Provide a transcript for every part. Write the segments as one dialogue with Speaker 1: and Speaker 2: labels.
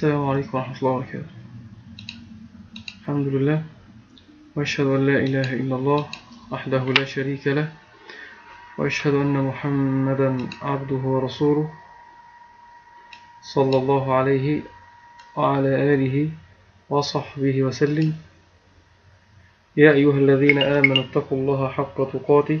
Speaker 1: السلام عليكم ورحمة الله وبركاته. الحمد لله وأشهد أن لا إله إلا الله وحده لا شريك له وأشهد أن محمدا عبده ورسوله صلى الله عليه وعلى آله وصحبه وسلم. يا أيها الذين آمنوا اتقوا الله حق تقاته.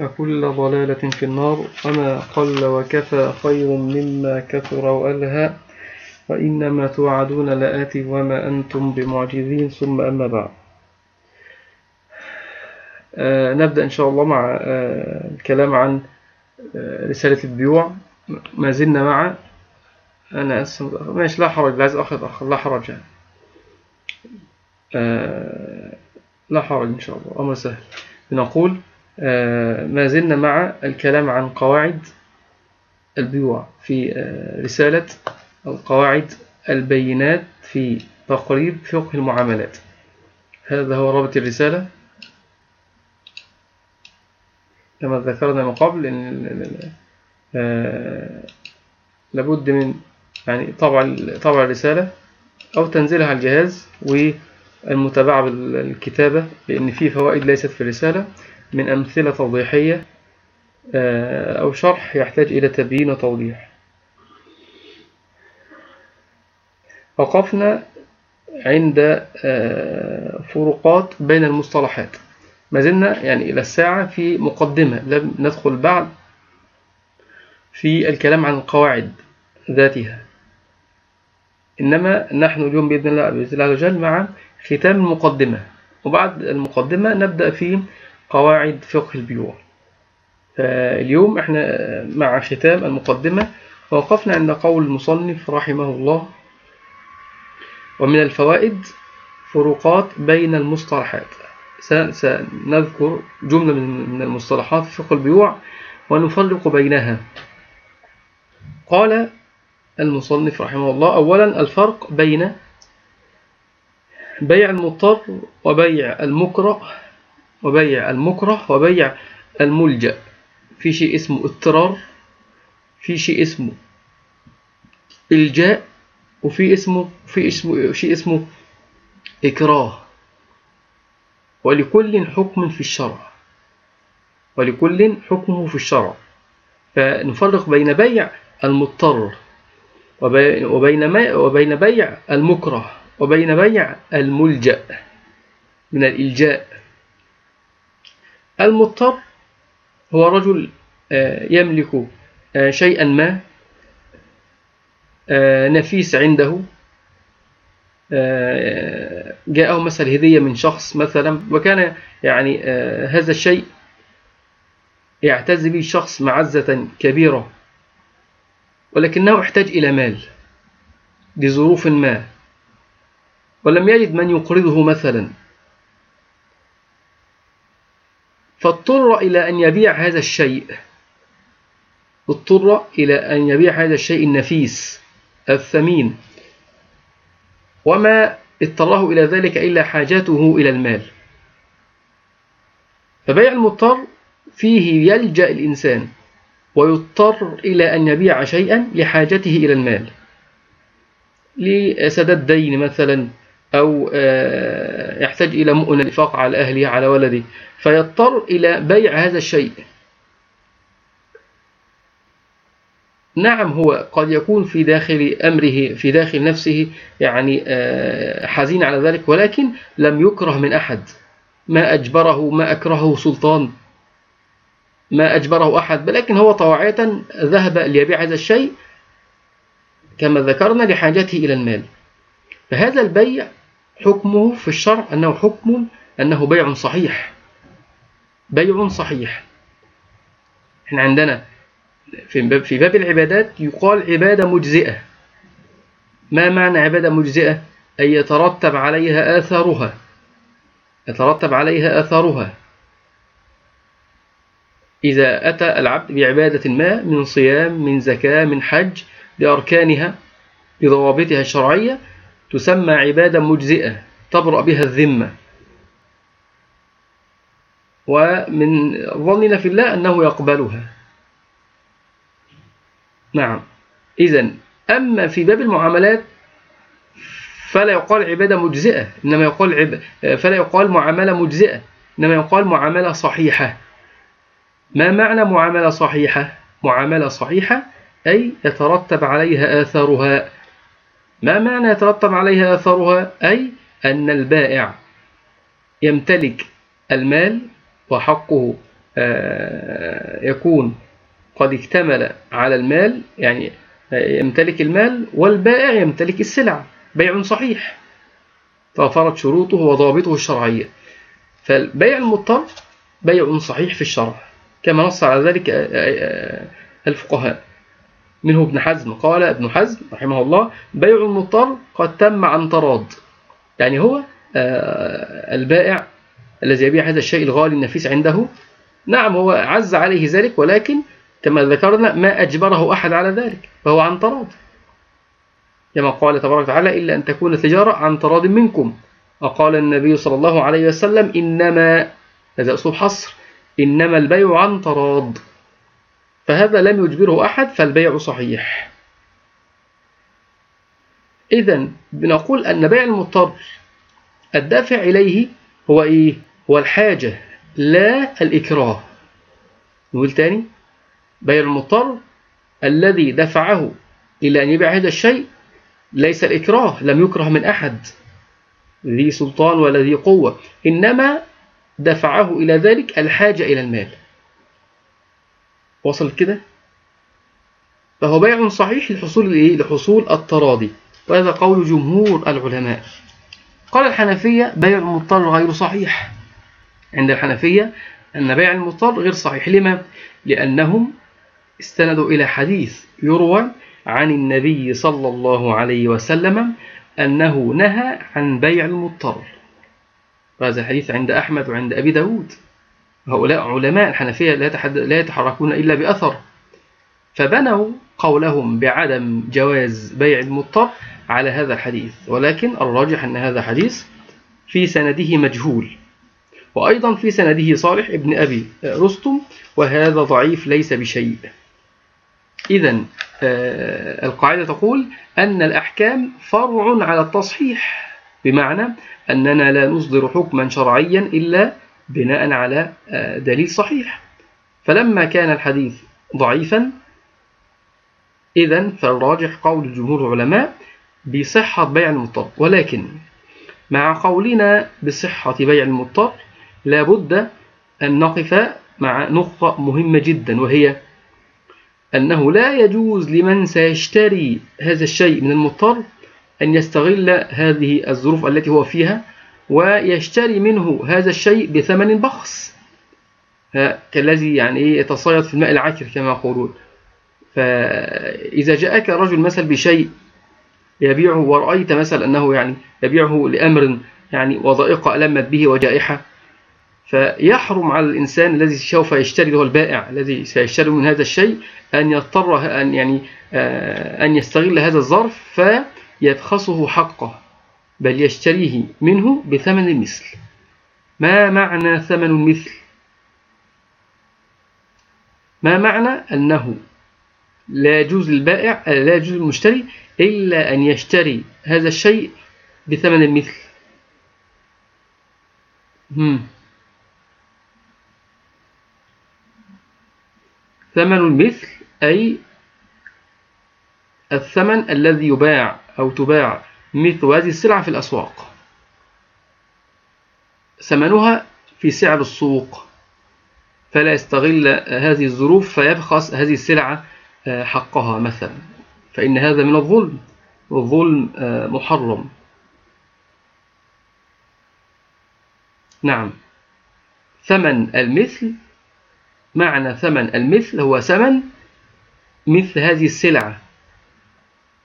Speaker 1: وكل ضلالة في النار وما قل وكفى خير مما كثر وألهى وإنما توعدون لآتي وما أنتم بمعجزين ثم أما بعد. آه نبدأ إن شاء الله مع آه الكلام عن آه رسالة البيوع. ما زلنا مع أنا أسف ماشي لا حرج عايز أخذ أخذ لا حرج. يعني. لا حرج إن شاء الله أمر سهل. بنقول ما زلنا مع الكلام عن قواعد البيوع في آه رسالة القواعد البينات في تقريب فقه المعاملات. هذا هو رابط الرسالة. كما ذكرنا من قبل إن لابد من يعني طبع طبع الرسالة أو تنزيلها على الجهاز والمتابعة بالكتابة لأن فيه فوائد ليست في الرسالة. من أمثلة توضيحية أو شرح يحتاج إلى تبيين وتوضيح. وقفنا عند فروقات بين المصطلحات. ما زلنا يعني إلى الساعة في مقدمة لم ندخل بعد في الكلام عن القواعد ذاتها. إنما نحن اليوم بإذن الله بإذن الله عز وجل مع ختام المقدمة. وبعد المقدمة نبدأ في قواعد فقه البيوع. فاليوم إحنا مع ختام المقدمة ووقفنا عند قول المصنف رحمه الله ومن الفوائد فروقات بين المصطلحات. سنذكر جملة من المصطلحات في فقه البيوع ونفرق بينها. قال المصنف رحمه الله أولا الفرق بين بيع المضطر وبيع المكره وبيع المكره وبيع الملجأ. في شيء اسمه اضطرار في شيء اسمه إلجاء وفي اسمه في اسمه شيء اسمه إكراه. ولكل حكم في الشرع. ولكل حكمه في الشرع. فنفرق بين بيع المضطر وبين وبين بيع المكره وبين بيع الملجأ. من الإلجاء. المضطر هو رجل يملك شيئا ما نفيس عنده جاءه مثلا هدية من شخص مثلا وكان يعني هذا الشيء يعتز به الشخص معزة كبيرة ولكنه احتاج إلى مال لظروف ما ولم يجد من يقرضه مثلا. فاضطر إلى أن يبيع هذا الشيء. اضطر إلى أن يبيع هذا الشيء النفيس الثمين. وما اضطره إلى ذلك إلا حاجته إلى المال. فبيع المضطر فيه يلجأ الإنسان ويضطر إلى أن يبيع شيئا لحاجته إلى المال. لسداد دين مثلا أو يحتاج إلى مؤن الإفاق على أهله على ولده. فيضطر إلى بيع هذا الشيء. نعم هو قد يكون في داخل أمره في داخل نفسه يعني آه، حزين على ذلك ولكن لم يكره من أحد. ما أجبره ما أكرهه سلطان. ما أجبره أحد ولكن هو طواعية ذهب ليبيع هذا الشيء كما ذكرنا لحاجته إلى المال. فهذا البيع حكمه في الشرع أنه حكم أنه بيع صحيح. بيع صحيح. إحنا عندنا في باب العبادات يقال عبادة مجزئة. ما معنى عبادة مجزئة؟ أي يترتب عليها آثارها. يترتب عليها آثارها. إذا أتى العبد بعبادة ما من صيام من زكاة من حج بأركانها بضوابطها الشرعية تسمى عبادة مجزئة تبرأ بها الذمة. ومن ظننا في الله أنه يقبلها. نعم. إذا أما في باب المعاملات فلا يقال عبادة مجزئة إنما يقال عب... فلا يقال معاملة مجزئة إنما يقال معاملة صحيحة. ما معنى معاملة صحيحة؟ معاملة صحيحة أي يترتب عليها آثارها. ما معنى يترتب عليها آثارها؟ أي أن البائع يمتلك المال وحقه آه، يكون قد اكتمل على المال يعني يمتلك المال والبائع يمتلك السلع. بيع صحيح. توفرت شروطه وضوابطه الشرعية. فالبيع المضطر بيع صحيح في الشرع كما نص على ذلك الفقهاء. منه ابن حزم. قال ابن حزم رحمه الله بيع المضطر قد تم عن تراض. يعني هو البائع الذي يبيع هذا الشيء الغالي النفيس عنده. نعم هو عز عليه ذلك ولكن كما ذكرنا ما أجبره أحد على ذلك فهو عن تراض. كما قال تبارك وتعالى إلا أن تكون تجارة عن تراض منكم. وقال النبي صلى الله عليه وسلم إنما هذا أسلوب حصر إنما البيع عن تراض. فهذا لم يجبره أحد فالبيع صحيح. إذا بنقول أن بيع المضطر الدافع إليه هو إيه؟ هو الحاجة لا الإكراه. نقول تاني بيع المضطر الذي دفعه إلى أن يبيع هذا الشيء ليس الإكراه لم يكره من أحد. ذي سلطان ولا ذي قوة. إنما دفعه إلى ذلك الحاجة إلى المال. وصل كده؟ فهو بيع صحيح لحصول إيه؟ لحصول التراضي. وهذا قول جمهور العلماء. قال الحنفية بيع المضطر غير صحيح. عند الحنفية أن بيع المضطر غير صحيح. لما؟ لأنهم استندوا إلى حديث يروى عن النبي صلى الله عليه وسلم أنه نهى عن بيع المضطر. وهذا الحديث عند أحمد وعند أبي داود. هؤلاء علماء الحنفية لا يتحركون إلا بأثر. فبنوا قولهم بعدم جواز بيع المضطر على هذا الحديث. ولكن الراجح أن هذا حديث في سنده مجهول. وأيضا في سنده صالح ابن أبي رستم وهذا ضعيف ليس بشيء. إذا آه، القاعدة تقول أن الأحكام فرع على التصحيح بمعنى أننا لا نصدر حكما شرعيا إلا بناء على آه، دليل صحيح. فلما كان الحديث ضعيفا إذا فالراجح قول جمهور العلماء بصحة بيع المضطر ولكن مع قولنا بصحة بيع المضطر لابد أن نقف مع نقطة مهمة جدا وهي أنه لا يجوز لمن سيشتري هذا الشيء من المضطر أن يستغل هذه الظروف التي هو فيها ويشتري منه هذا الشيء بثمن بخس. كالذي يعني إيه يتصيد في الماء العكر كما يقولون. فإذا جاءك رجل مثل بشيء يبيعه ورأيت مثلا أنه يعني يبيعه لأمر يعني وضائق ألمت به وجائحة فيحرم على الإنسان الذي سوف يشتري له البائع الذي سيشتري من هذا الشيء أن يضطر أن يعني آه، أن يستغل هذا الظرف فيبخسه حقه. بل يشتريه منه بثمن المثل. ما معنى ثمن المثل؟ ما معنى أنه لا يجوز للبائع لا يجوز للمشتري إلا أن يشتري هذا الشيء بثمن المثل؟ هم. ثمن المثل أي الثمن الذي يباع أو تباع. مثل هذه السلعة في الأسواق. ثمنها في سعر السوق. فلا يستغل هذه الظروف فيبخس هذه السلعة آه، حقها مثلا. فإن هذا من الظلم. والظلم آه، محرم. نعم. ثمن المثل معنى ثمن المثل هو ثمن مثل هذه السلعة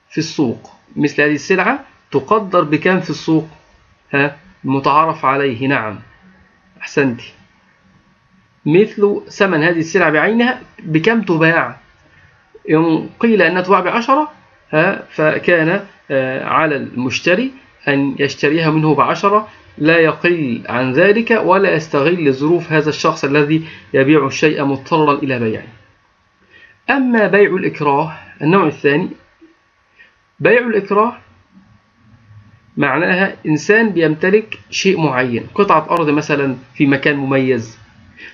Speaker 1: في السوق. مثل هذه السلعة تقدر بكم في السوق؟ ها متعارف عليه نعم. أحسنتي مثل ثمن هذه السلعة بعينها بكم تباع؟ إن قيل أنها تباع بعشرة فكان آه، على المشتري أن يشتريها منه بعشرة. لا يقل عن ذلك ولا يستغل ظروف هذا الشخص الذي يبيع الشيء مضطرا إلى بيعه. أما بيع الإكراه النوع الثاني بيع الإكراه معناها إنسان بيمتلك شيء معين. قطعة أرض مثلا في مكان مميز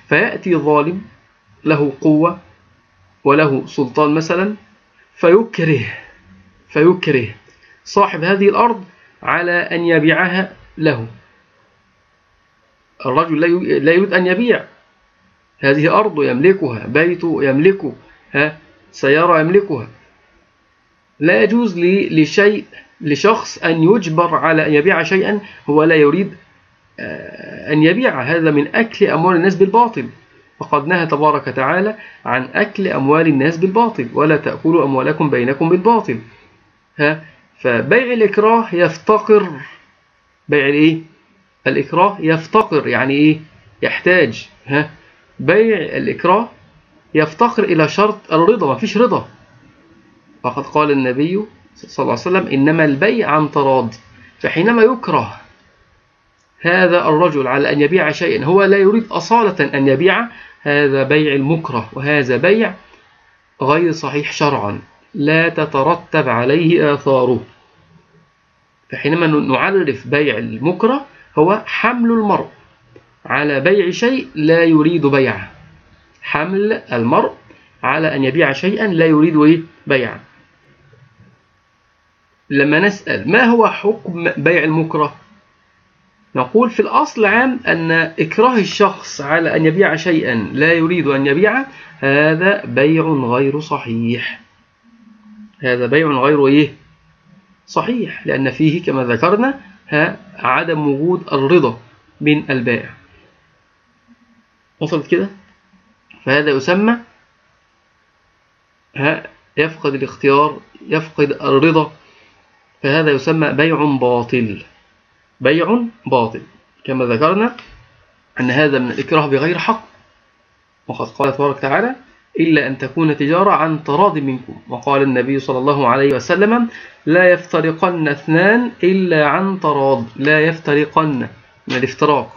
Speaker 1: فيأتي ظالم له قوة وله سلطان مثلا فيكره فيكره صاحب هذه الأرض على أن يبيعها له. الرجل لا يريد أن يبيع هذه أرض يملكها بيت يملكه ها سيارة يملكها. لا يجوز لشيء لشخص أن يجبر على أن يبيع شيئا هو لا يريد آه، أن يبيع. هذا من أكل أموال الناس بالباطل. وقد نهى تبارك وتعالى عن أكل أموال الناس بالباطل. ولا تأكلوا أموالكم بينكم بالباطل. ها؟ فبيع الإكراه يفتقر. بيع الإيه؟ الإكراه يفتقر. يعني إيه؟ يحتاج. ها؟ بيع الإكراه يفتقر إلى شرط الرضا. ما فيش رضا. فقد قال النبي صلى الله عليه وسلم إنما البيع عن تراض فحينما يكره هذا الرجل على أن يبيع شيئا هو لا يريد أصالة أن يبيع هذا بيع المكره وهذا بيع غير صحيح شرعا لا تترتب عليه آثاره. فحينما نعرف بيع المكره هو حمل المرء على بيع شيء لا يريد بيعه. حمل المرء على أن يبيع شيئا لا يريد إيه؟ بيعه. لما نسأل ما هو حكم بيع المكره؟ نقول في الأصل عام أن إكراه الشخص على أن يبيع شيئا لا يريد أن يبيعه هذا بيع غير صحيح. هذا بيع غير إيه؟ صحيح لأن فيه كما ذكرنا عدم وجود الرضا من البائع. وصلت كده؟ فهذا يسمى يفقد الاختيار يفقد الرضا فهذا يسمى بيع باطل. بيع باطل. كما ذكرنا أن هذا من الإكراه بغير حق. وقد قال تبارك تعالى إلا أن تكون تجارة عن تراض منكم. وقال النبي صلى الله عليه وسلم لا يفترقن اثنان إلا عن تراض. لا يفترقن. من الافتراق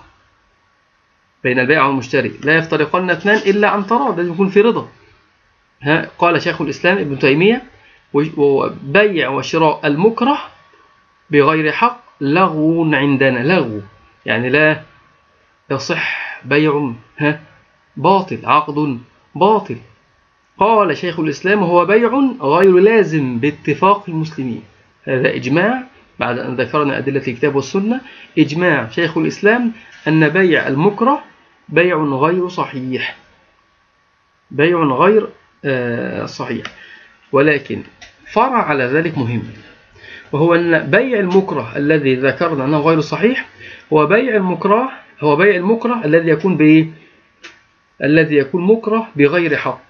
Speaker 1: بين البائع والمشتري. لا يفترقن اثنان إلا عن تراض. لازم يكون في رضا. ها قال شيخ الإسلام ابن تيمية وبيع وشراء المكره بغير حق لغو عندنا لغو. يعني لا يصح بيع باطل عقد باطل. قال شيخ الإسلام هو بيع غير لازم باتفاق المسلمين. هذا إجماع بعد أن ذكرنا أدلة الكتاب والسنة. إجماع شيخ الإسلام أن بيع المكره بيع غير صحيح. بيع غير آه، صحيح. ولكن فرع على ذلك مهم. وهو أن بيع المكره الذي ذكرنا أنه غير صحيح هو بيع المكره هو بيع المكره الذي يكون بإيه الذي يكون مكره بغير حق.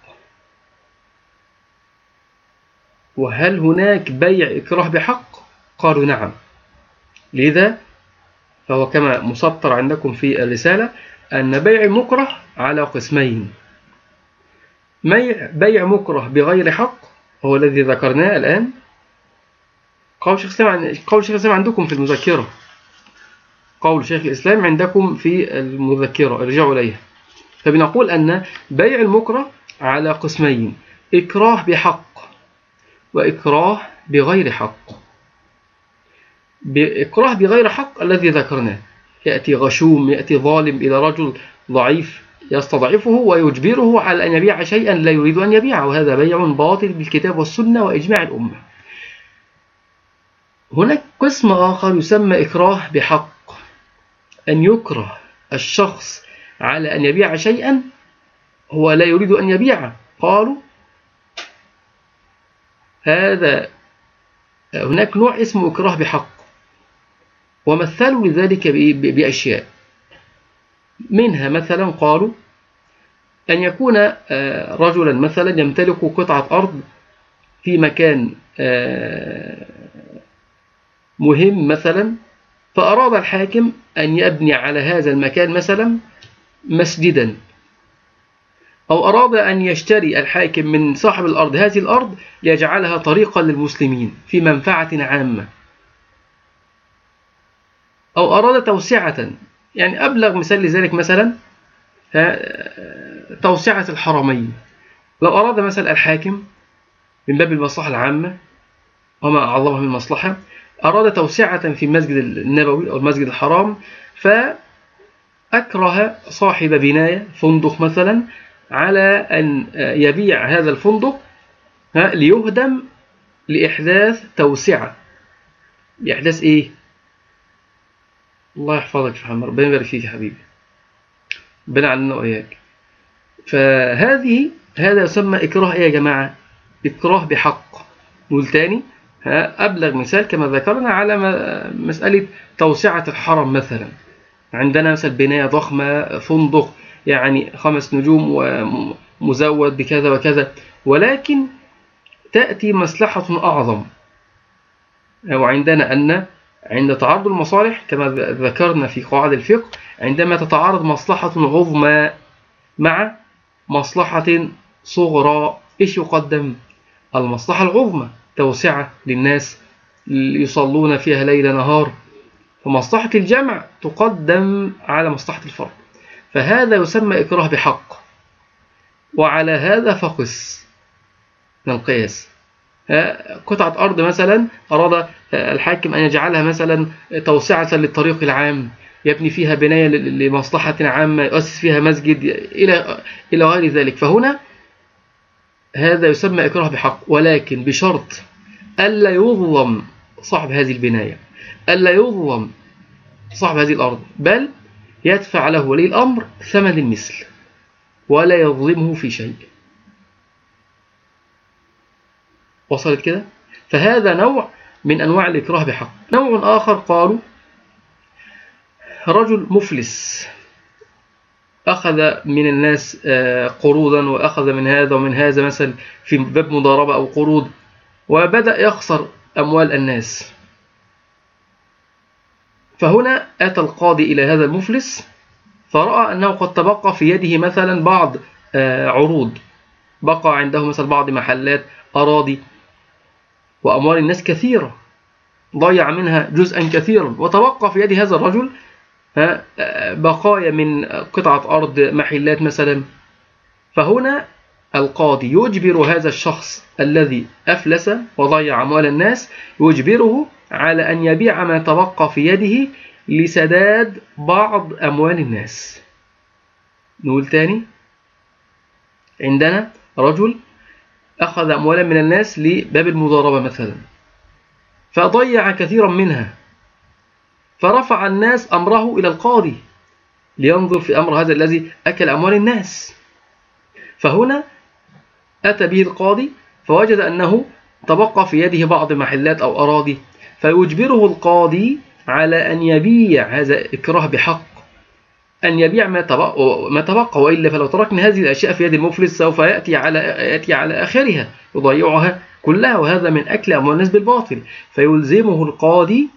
Speaker 1: وهل هناك بيع إكراه بحق؟ قالوا نعم. لذا فهو كما مسطر عندكم في الرسالة أن بيع المكره على قسمين. بيع مكره بغير حق هو الذي ذكرناه الآن. قول شيخ الإسلام قول شيخ الإسلام عندكم في المذكرة قول شيخ الإسلام عندكم في المذكرة ارجعوا إليها. فبنقول أن بيع المكره على قسمين إكراه بحق وإكراه بغير حق. بإكراه بغير حق الذي ذكرناه. يأتي غشوم يأتي ظالم إلى رجل ضعيف. يستضعفه ويجبره على أن يبيع شيئا لا يريد أن يبيعه. وهذا بيع باطل بالكتاب والسنة وإجماع الأمة. هناك قسم آخر يسمى إكراه بحق أن يكره الشخص على أن يبيع شيئا هو لا يريد أن يبيع قالوا هذا هناك نوع اسمه إكراه بحق ومثلوا لذلك بأشياء. منها مثلا قالوا أن يكون آه، رجلا مثلا يمتلك قطعة أرض في مكان آه، مهم مثلا فأراد الحاكم أن يبني على هذا المكان مثلا مسجدا. أو أراد أن يشتري الحاكم من صاحب الأرض هذه الأرض ليجعلها طريقا للمسلمين في منفعة عامة. أو أراد توسعة يعني أبلغ مثال لذلك مثلا توسعة الحرمين لو أراد مثلا الحاكم من باب المصلحة العامة وما أعظمها من مصلحة أراد توسعة في المسجد النبوي أو المسجد الحرام فأكره صاحب بناية فندق مثلا على أن يبيع هذا الفندق ليهدم لإحداث توسعة لإحداث إيه؟ الله يحفظك يا محمد ربنا يبارك فيك يا حبيبي. ربنا علمنا وإياك. فهذه هذا يسمى إكراه إيه يا جماعة؟ إكراه بحق. نقول تاني أبلغ مثال كما ذكرنا على مسألة توسعة الحرم مثلا. عندنا مثلا بناية ضخمة فندق يعني خمس نجوم ومزود بكذا وكذا. ولكن تأتي مصلحة أعظم. وعندنا أن عند تعارض المصالح كما ذكرنا في قواعد الفقه عندما تتعارض مصلحة عظمى مع مصلحة صغرى إيش يقدم؟ المصلحة العظمى توسعة للناس يصلون فيها ليل نهار. فمصلحة الجمع تقدم على مصلحة الفرد. فهذا يسمى إكراه بحق. وعلى هذا فقس. من القياس قطعة أرض مثلا أراد الحاكم أن يجعلها مثلا توسعة للطريق العام يبني فيها بناية لمصلحة عامة يؤسس فيها مسجد إلى إلى غير ذلك. فهنا هذا يسمى إكراه بحق. ولكن بشرط ألا يظلم صاحب هذه البناية ألا يظلم صاحب هذه الأرض بل يدفع له ولي الأمر ثمن المثل ولا يظلمه في شيء. وصلت كده؟ فهذا نوع من أنواع الإكراه بحق. نوع آخر قالوا رجل مفلس. أخذ من الناس آه، قروضا وأخذ من هذا ومن هذا مثلا في باب مضاربة أو قروض وبدأ يخسر أموال الناس. فهنا أتى القاضي إلى هذا المفلس فرأى أنه قد تبقى في يده مثلا بعض آه، عروض. بقى عنده مثلا بعض محلات أراضي. وأموال الناس كثيرة. ضيع منها جزءا كثيرا. وتبقى في يد هذا الرجل بقايا من قطعة أرض محلات مثلا. فهنا القاضي يجبر هذا الشخص الذي أفلس وضيع أموال الناس يجبره على أن يبيع ما تبقى في يده لسداد بعض أموال الناس. نقول تاني عندنا رجل أخذ أموالا من الناس لباب المضاربة مثلا. فضيع كثيرا منها. فرفع الناس أمره إلى القاضي لينظر في أمر هذا الذي أكل أموال الناس. فهنا أتى به القاضي فوجد أنه تبقى في يده بعض محلات أو أراضي فيجبره القاضي على أن يبيع هذا إكراه بحق. أن يبيع ما تبقى, ما تبقى وإلا فلو تركنا هذه الأشياء في يد المفلس سوف يأتي على, يأتي على آخرها يضيعها كلها وهذا من أكل أموال الناس بالباطل. فيلزمه القاضي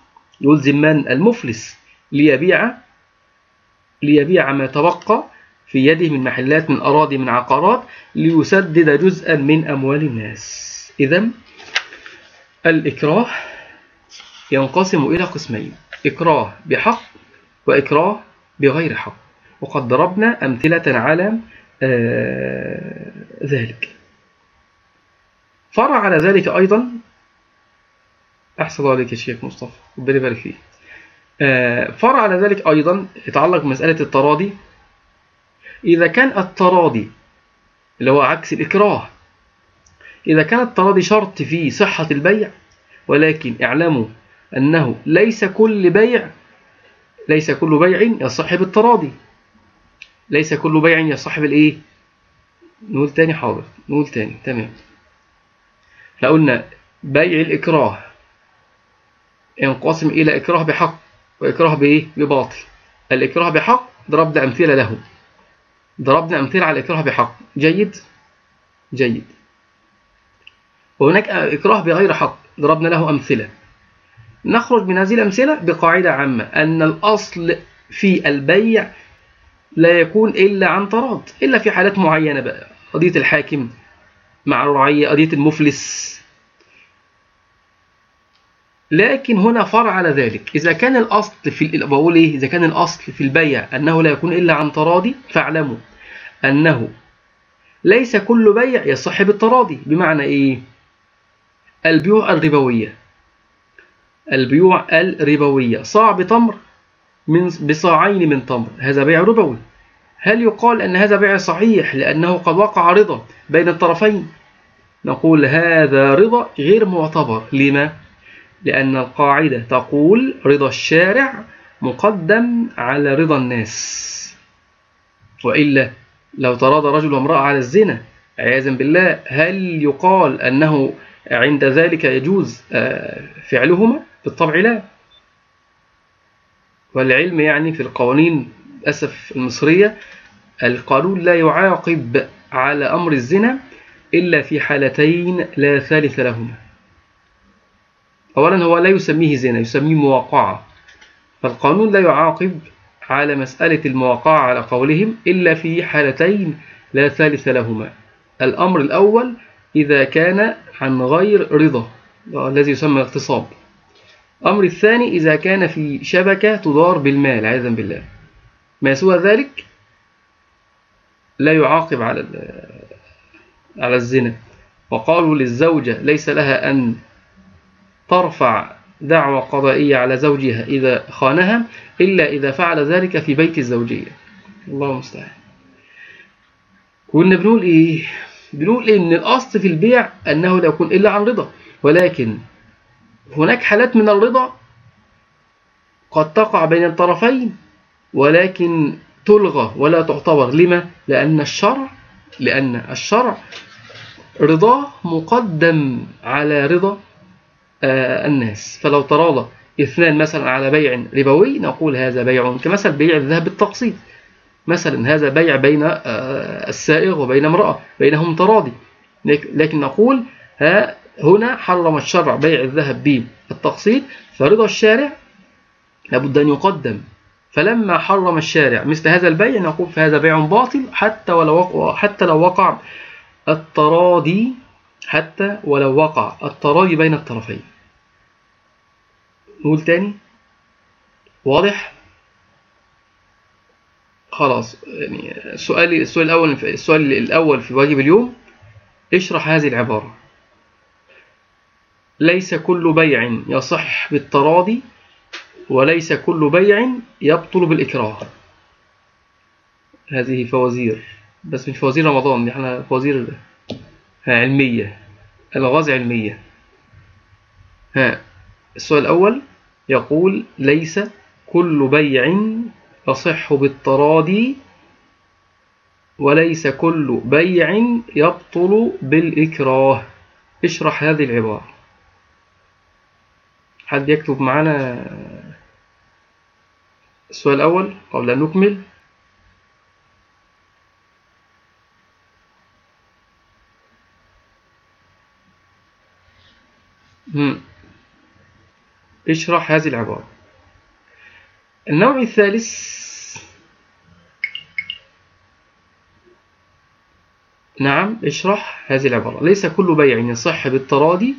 Speaker 1: يلزم من؟ المفلس ليبيع ليبيع ما تبقى في يده من محلات من أراضي من عقارات ليسدد جزءا من أموال الناس. إذا الإكراه ينقسم إلى قسمين إكراه بحق وإكراه بغير حق. وقد ضربنا أمثلة على آه ذلك. فرع على ذلك أيضا أحسن عليك يا شيخ مصطفى ربنا يبارك فيه آه فرع على ذلك أيضا يتعلق بمسألة التراضي. إذا كان التراضي اللي هو عكس الإكراه إذا كان التراضي شرط في صحة البيع ولكن اعلموا أنه ليس كل بيع ليس كل بيع يصح بالتراضي ليس كل بيع يصح بالإيه نقول تاني حاضر نقول تاني تمام. لقلنا بيع الإكراه ينقسم إلى إكراه بحق وإكراه بإيه؟ بباطل. الإكراه بحق ضربنا أمثلة له. ضربنا أمثلة على الإكراه بحق. جيد؟ جيد. وهناك إكراه بغير حق ضربنا له أمثلة. نخرج من هذه الأمثلة بقاعدة عامة أن الأصل في البيع لا يكون إلا عن تراض إلا في حالات معينة بقى. قضية الحاكم مع الرعية قضية المفلس. لكن هنا فرع على ذلك. إذا كان الأصل في بقول إيه؟ إذا كان الأصل في البيع أنه لا يكون إلا عن تراضي فاعلموا أنه ليس كل بيع يصح بالتراضي بمعنى إيه؟ البيوع الربوية. البيوع الربوية. صاع بتمر من بصاعين من تمر. هذا بيع ربوي. هل يقال أن هذا بيع صحيح لأنه قد وقع رضا بين الطرفين؟ نقول هذا رضا غير معتبر. لما؟ لأن القاعدة تقول رضا الشارع مقدم على رضا الناس. وإلا لو تراضى رجل وامرأة على الزنا عياذا بالله هل يقال أنه عند ذلك يجوز آه، فعلهما؟ بالطبع لا. والعلم يعني في القوانين أسف المصرية القانون لا يعاقب على أمر الزنا إلا في حالتين لا ثالث لهما. أولا هو لا يسميه زنا يسميه مواقعة. فالقانون لا يعاقب على مسألة المواقعة على قولهم إلا في حالتين لا ثالث لهما. الأمر الأول إذا كان عن غير رضا الذي يسمى اغتصاب أمر الثاني إذا كان في شبكة تدار بالمال عياذا بالله. ما سوى ذلك؟ لا يعاقب على على الزنا. وقالوا للزوجة ليس لها أن ترفع دعوى قضائية على زوجها إذا خانها إلا إذا فعل ذلك في بيت الزوجية. الله المستعان. كنا بنقول إيه؟ بنقول إيه؟ إن الأصل في البيع أنه لا يكون إلا عن رضا. ولكن هناك حالات من الرضا قد تقع بين الطرفين ولكن تلغى ولا تعتبر. لما؟ لأن الشرع لأن الشرع رضاه مقدم على رضا آه، الناس. فلو تراضى اثنان مثلا على بيع ربوي نقول هذا بيع كمثل بيع الذهب بالتقسيط. مثلا هذا بيع بين آه، السائغ وبين امرأة بينهم تراضي. لكن نقول ها هنا حرم الشرع بيع الذهب بالتقسيط فرضا الشارع لابد أن يقدم. فلما حرم الشارع مثل هذا البيع نقول فهذا بيع باطل حتى ولو حتى لو وقع التراضي حتى ولو وقع التراضي بين الطرفين. نقول تاني؟ واضح؟ خلاص يعني السؤال السؤال الأول السؤال الأول في واجب اليوم اشرح هذه العبارة. ليس كل بيع يصح بالتراضي وليس كل بيع يبطل بالإكراه. هذه فوازير. بس مش فوازير رمضان دي إحنا فوازير علمية. الغاز علمية. ها السؤال الأول يقول ليس كل بيع يصح بالتراضي وليس كل بيع يبطل بالإكراه. اشرح هذه العبارة. حد يكتب معنا السؤال الأول قبل أن نكمل. اشرح هذه العبارة. النوع الثالث نعم اشرح هذه العبارة. ليس كل بيع يصح بالتراضي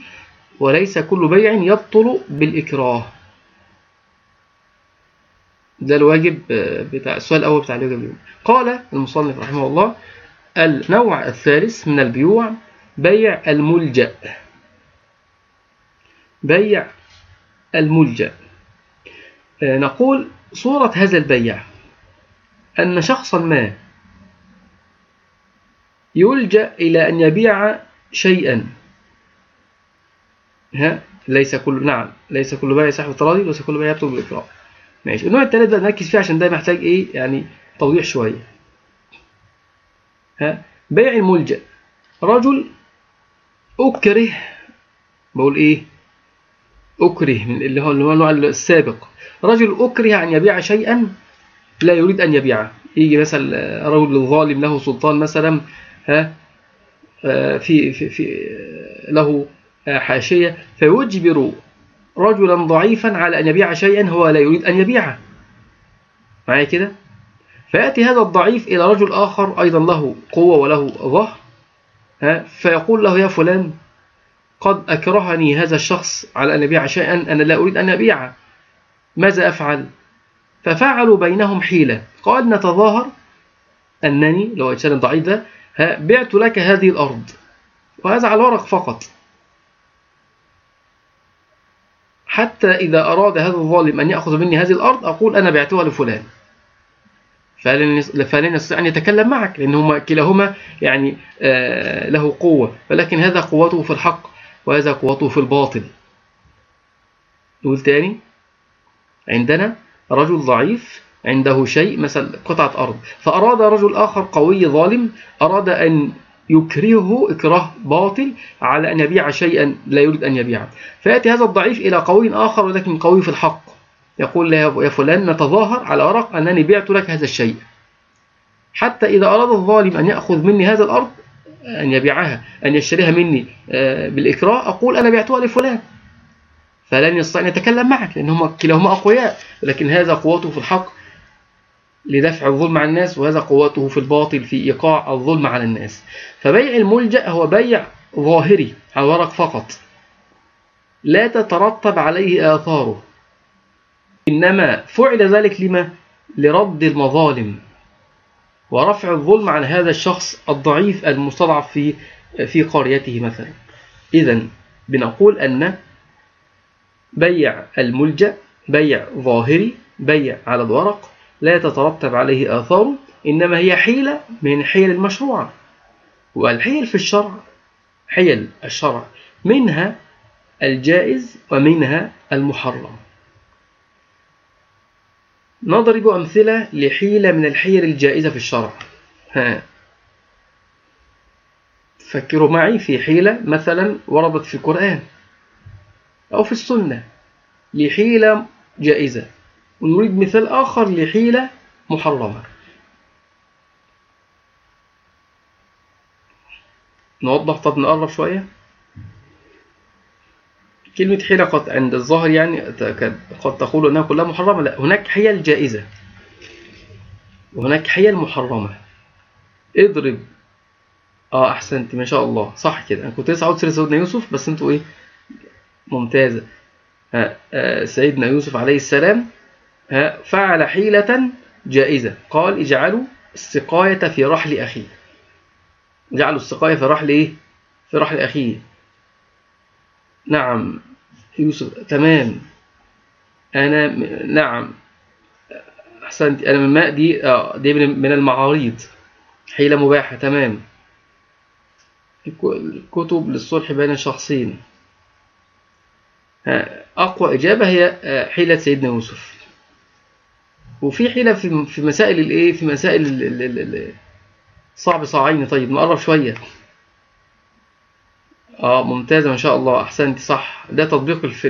Speaker 1: وليس كل بيع يبطل بالإكراه. ده الواجب بتاع السؤال الأول بتاع الواجب قال المصنف رحمه الله النوع الثالث من البيوع بيع الملجأ. بيع الملجأ. آه، نقول صورة هذا البيع أن شخصا ما يلجأ إلى أن يبيع شيئا. ها ليس كل نعم ليس كل بيع يصح بالتراضي وليس كل بيع يبطل بالإكراه ماشي. النوع الثالث بقى نركز فيه عشان ده محتاج إيه؟ يعني توضيح شوية. ها بيع الملجأ. رجل أكره بقول إيه؟ أكره من اللي هو النوع السابق. رجل أكره أن يبيع شيئا لا يريد أن يبيعه. يجي مثلا رجل ظالم له سلطان مثلا ها آه، في في في له حاشية فيجبر رجلا ضعيفا على أن يبيع شيئا هو لا يريد أن يبيعه. معايا كده؟ فيأتي هذا الضعيف إلى رجل آخر أيضا له قوة وله ظهر فيقول له يا فلان قد أكرهني هذا الشخص على أن يبيع شيئا أنا لا أريد أن أبيعه ماذا أفعل؟ ففعلوا بينهم حيلة. قال نتظاهر أنني لو إنسان ضعيف ده بعت لك هذه الأرض. وهذا على الورق فقط. حتى إذا أراد هذا الظالم أن يأخذ مني هذه الأرض أقول أنا بعتها لفلان. فلن يستطيع أن يتكلم معك لأنهما كلاهما يعني آه، له قوة. ولكن هذا قوته في الحق وهذا قوته في الباطل. نقول تاني؟ عندنا رجل ضعيف عنده شيء مثل قطعة أرض. فأراد رجل آخر قوي ظالم أراد أن يكرهه إكراه باطل على أن يبيع شيئا لا يريد أن يبيعه. فيأتي هذا الضعيف إلى قوي آخر ولكن قوي في الحق. يقول له يا فلان نتظاهر على ورق أنني بعت لك هذا الشيء. حتى إذا أراد الظالم أن يأخذ مني هذا الأرض أن يبيعها أن يشتريها مني آه، بالإكراه أقول أنا بعتها لفلان. فلن يستطيع أن يتكلم معك لأنهما كلاهما أقوياء لكن هذا قوته في الحق. لدفع الظلم عن الناس وهذا قوته في الباطل في إيقاع الظلم على الناس. فبيع الملجأ هو بيع ظاهري على ورق فقط. لا تترتب عليه آثاره. إنما فعل ذلك لما؟ لرد المظالم. ورفع الظلم عن هذا الشخص الضعيف المستضعف في في قريته مثلا. إذا بنقول أن بيع الملجأ بيع ظاهري بيع على الورق لا تترتب عليه آثاره إنما هي حيلة من حيل المشروع. والحيل في الشرع حيل الشرع منها الجائز ومنها المحرم. نضرب أمثلة لحيلة من الحيل الجائزة في الشرع. ها. فكروا معي في حيلة مثلا وردت في القرآن أو في السنة لحيلة جائزة. ونريد مثال آخر لحيلة محرمة. نوضح طب نقرب شوية. كلمة حيلة قد عند الظاهر يعني قد تقول أنها كلها محرمة. لا هناك حيل جائزة. وهناك حيل محرمة. اضرب. آه أحسنت ما شاء الله. صح كده. أنا كنت لسه عاوز سيدنا يوسف بس أنتوا إيه؟ ممتازة. آه آه سيدنا يوسف عليه السلام. فعل حيلة جائزة. قال اجعلوا السقاية في رحل أخيه جعلوا السقاية في رحل إيه؟ في رحل أخيه نعم يوسف تمام. أنا نعم. أحسنت أنا من ماء دي آه دي من المعاريض. حيلة مباحة تمام. الكتب للصلح بين الشخصين أقوى إجابة هي آه، حيلة سيدنا يوسف. وفي حيلة في مسائل الإيه في مسائل صعب صاعين طيب نقرب شوية. آه ممتازة ما شاء الله. أحسنت صح. ده تطبيق في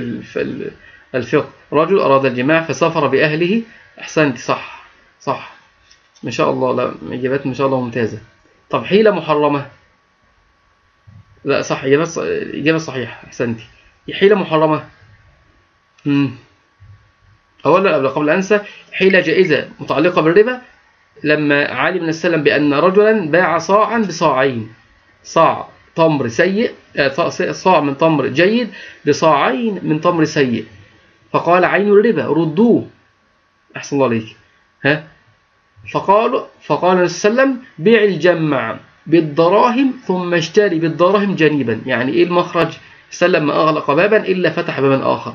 Speaker 1: الفقه. رجل أراد الجماع فسافر بأهله. أحسنت صح. صح. ما شاء الله. لا إجابات ما شاء الله ممتازة. طب حيلة محرمة. لا صح. إجابة صحيحة. أحسنتي حيلة محرمة. امم أولا قبل قبل أنسى حيلة جائزة متعلقة بالربا لما علم السلام بأن رجلا باع صاعا بصاعين. صاع تمر سيء آه، صاع من تمر جيد بصاعين من تمر سيء. فقال عين الربا ردوه. أحسن الله عليك. ها؟ فقال فقال السلام بيع الجمع بالدراهم ثم اشتري بالدراهم جنيبا. يعني إيه المخرج؟ سلم ما أغلق بابا إلا فتح بابا آخر.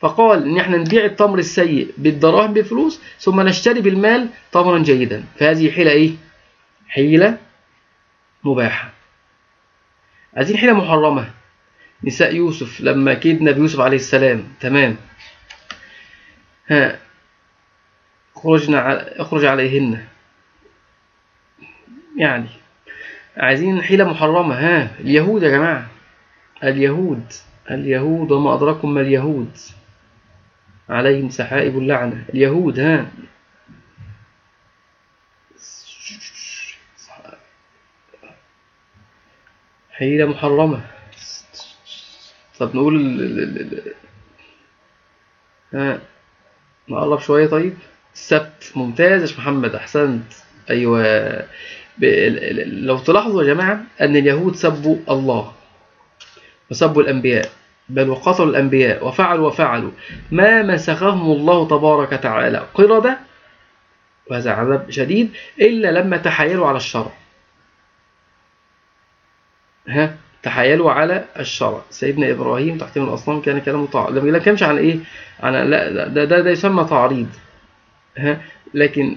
Speaker 1: فقال إن إحنا نبيع التمر السيء بالدراهم بفلوس ثم نشتري بالمال تمرا جيدا. فهذه حيلة إيه؟ حيلة مباحة. عايزين حيلة محرمة. نساء يوسف لما كيد نبي يوسف عليه السلام. تمام. ها. خرجنا اخرج عليهن. يعني عايزين حيلة محرمة. ها. اليهود يا جماعة. اليهود. اليهود وما أدراكم ما اليهود. عليهم سحائب اللعنة. اليهود ها. حيلة محرمة. طب نقول ها نقرب شوية طيب. السبت ممتاز يا محمد أحسنت. أيوة. لو تلاحظوا يا جماعة أن اليهود سبوا الله وسبوا الأنبياء. بل وقتلوا الأنبياء وفعلوا وفعلوا. ما مسخهم الله تبارك وتعالى. قردة وهذا عذاب شديد إلا لما تحايلوا على الشرع. ها؟ تحايلوا على الشرع. سيدنا إبراهيم تحتهم الأصنام كان كلامه تعريض لما كانش عن إيه؟ عن لا ده, ده, ده يسمى تعريض. ها؟ لكن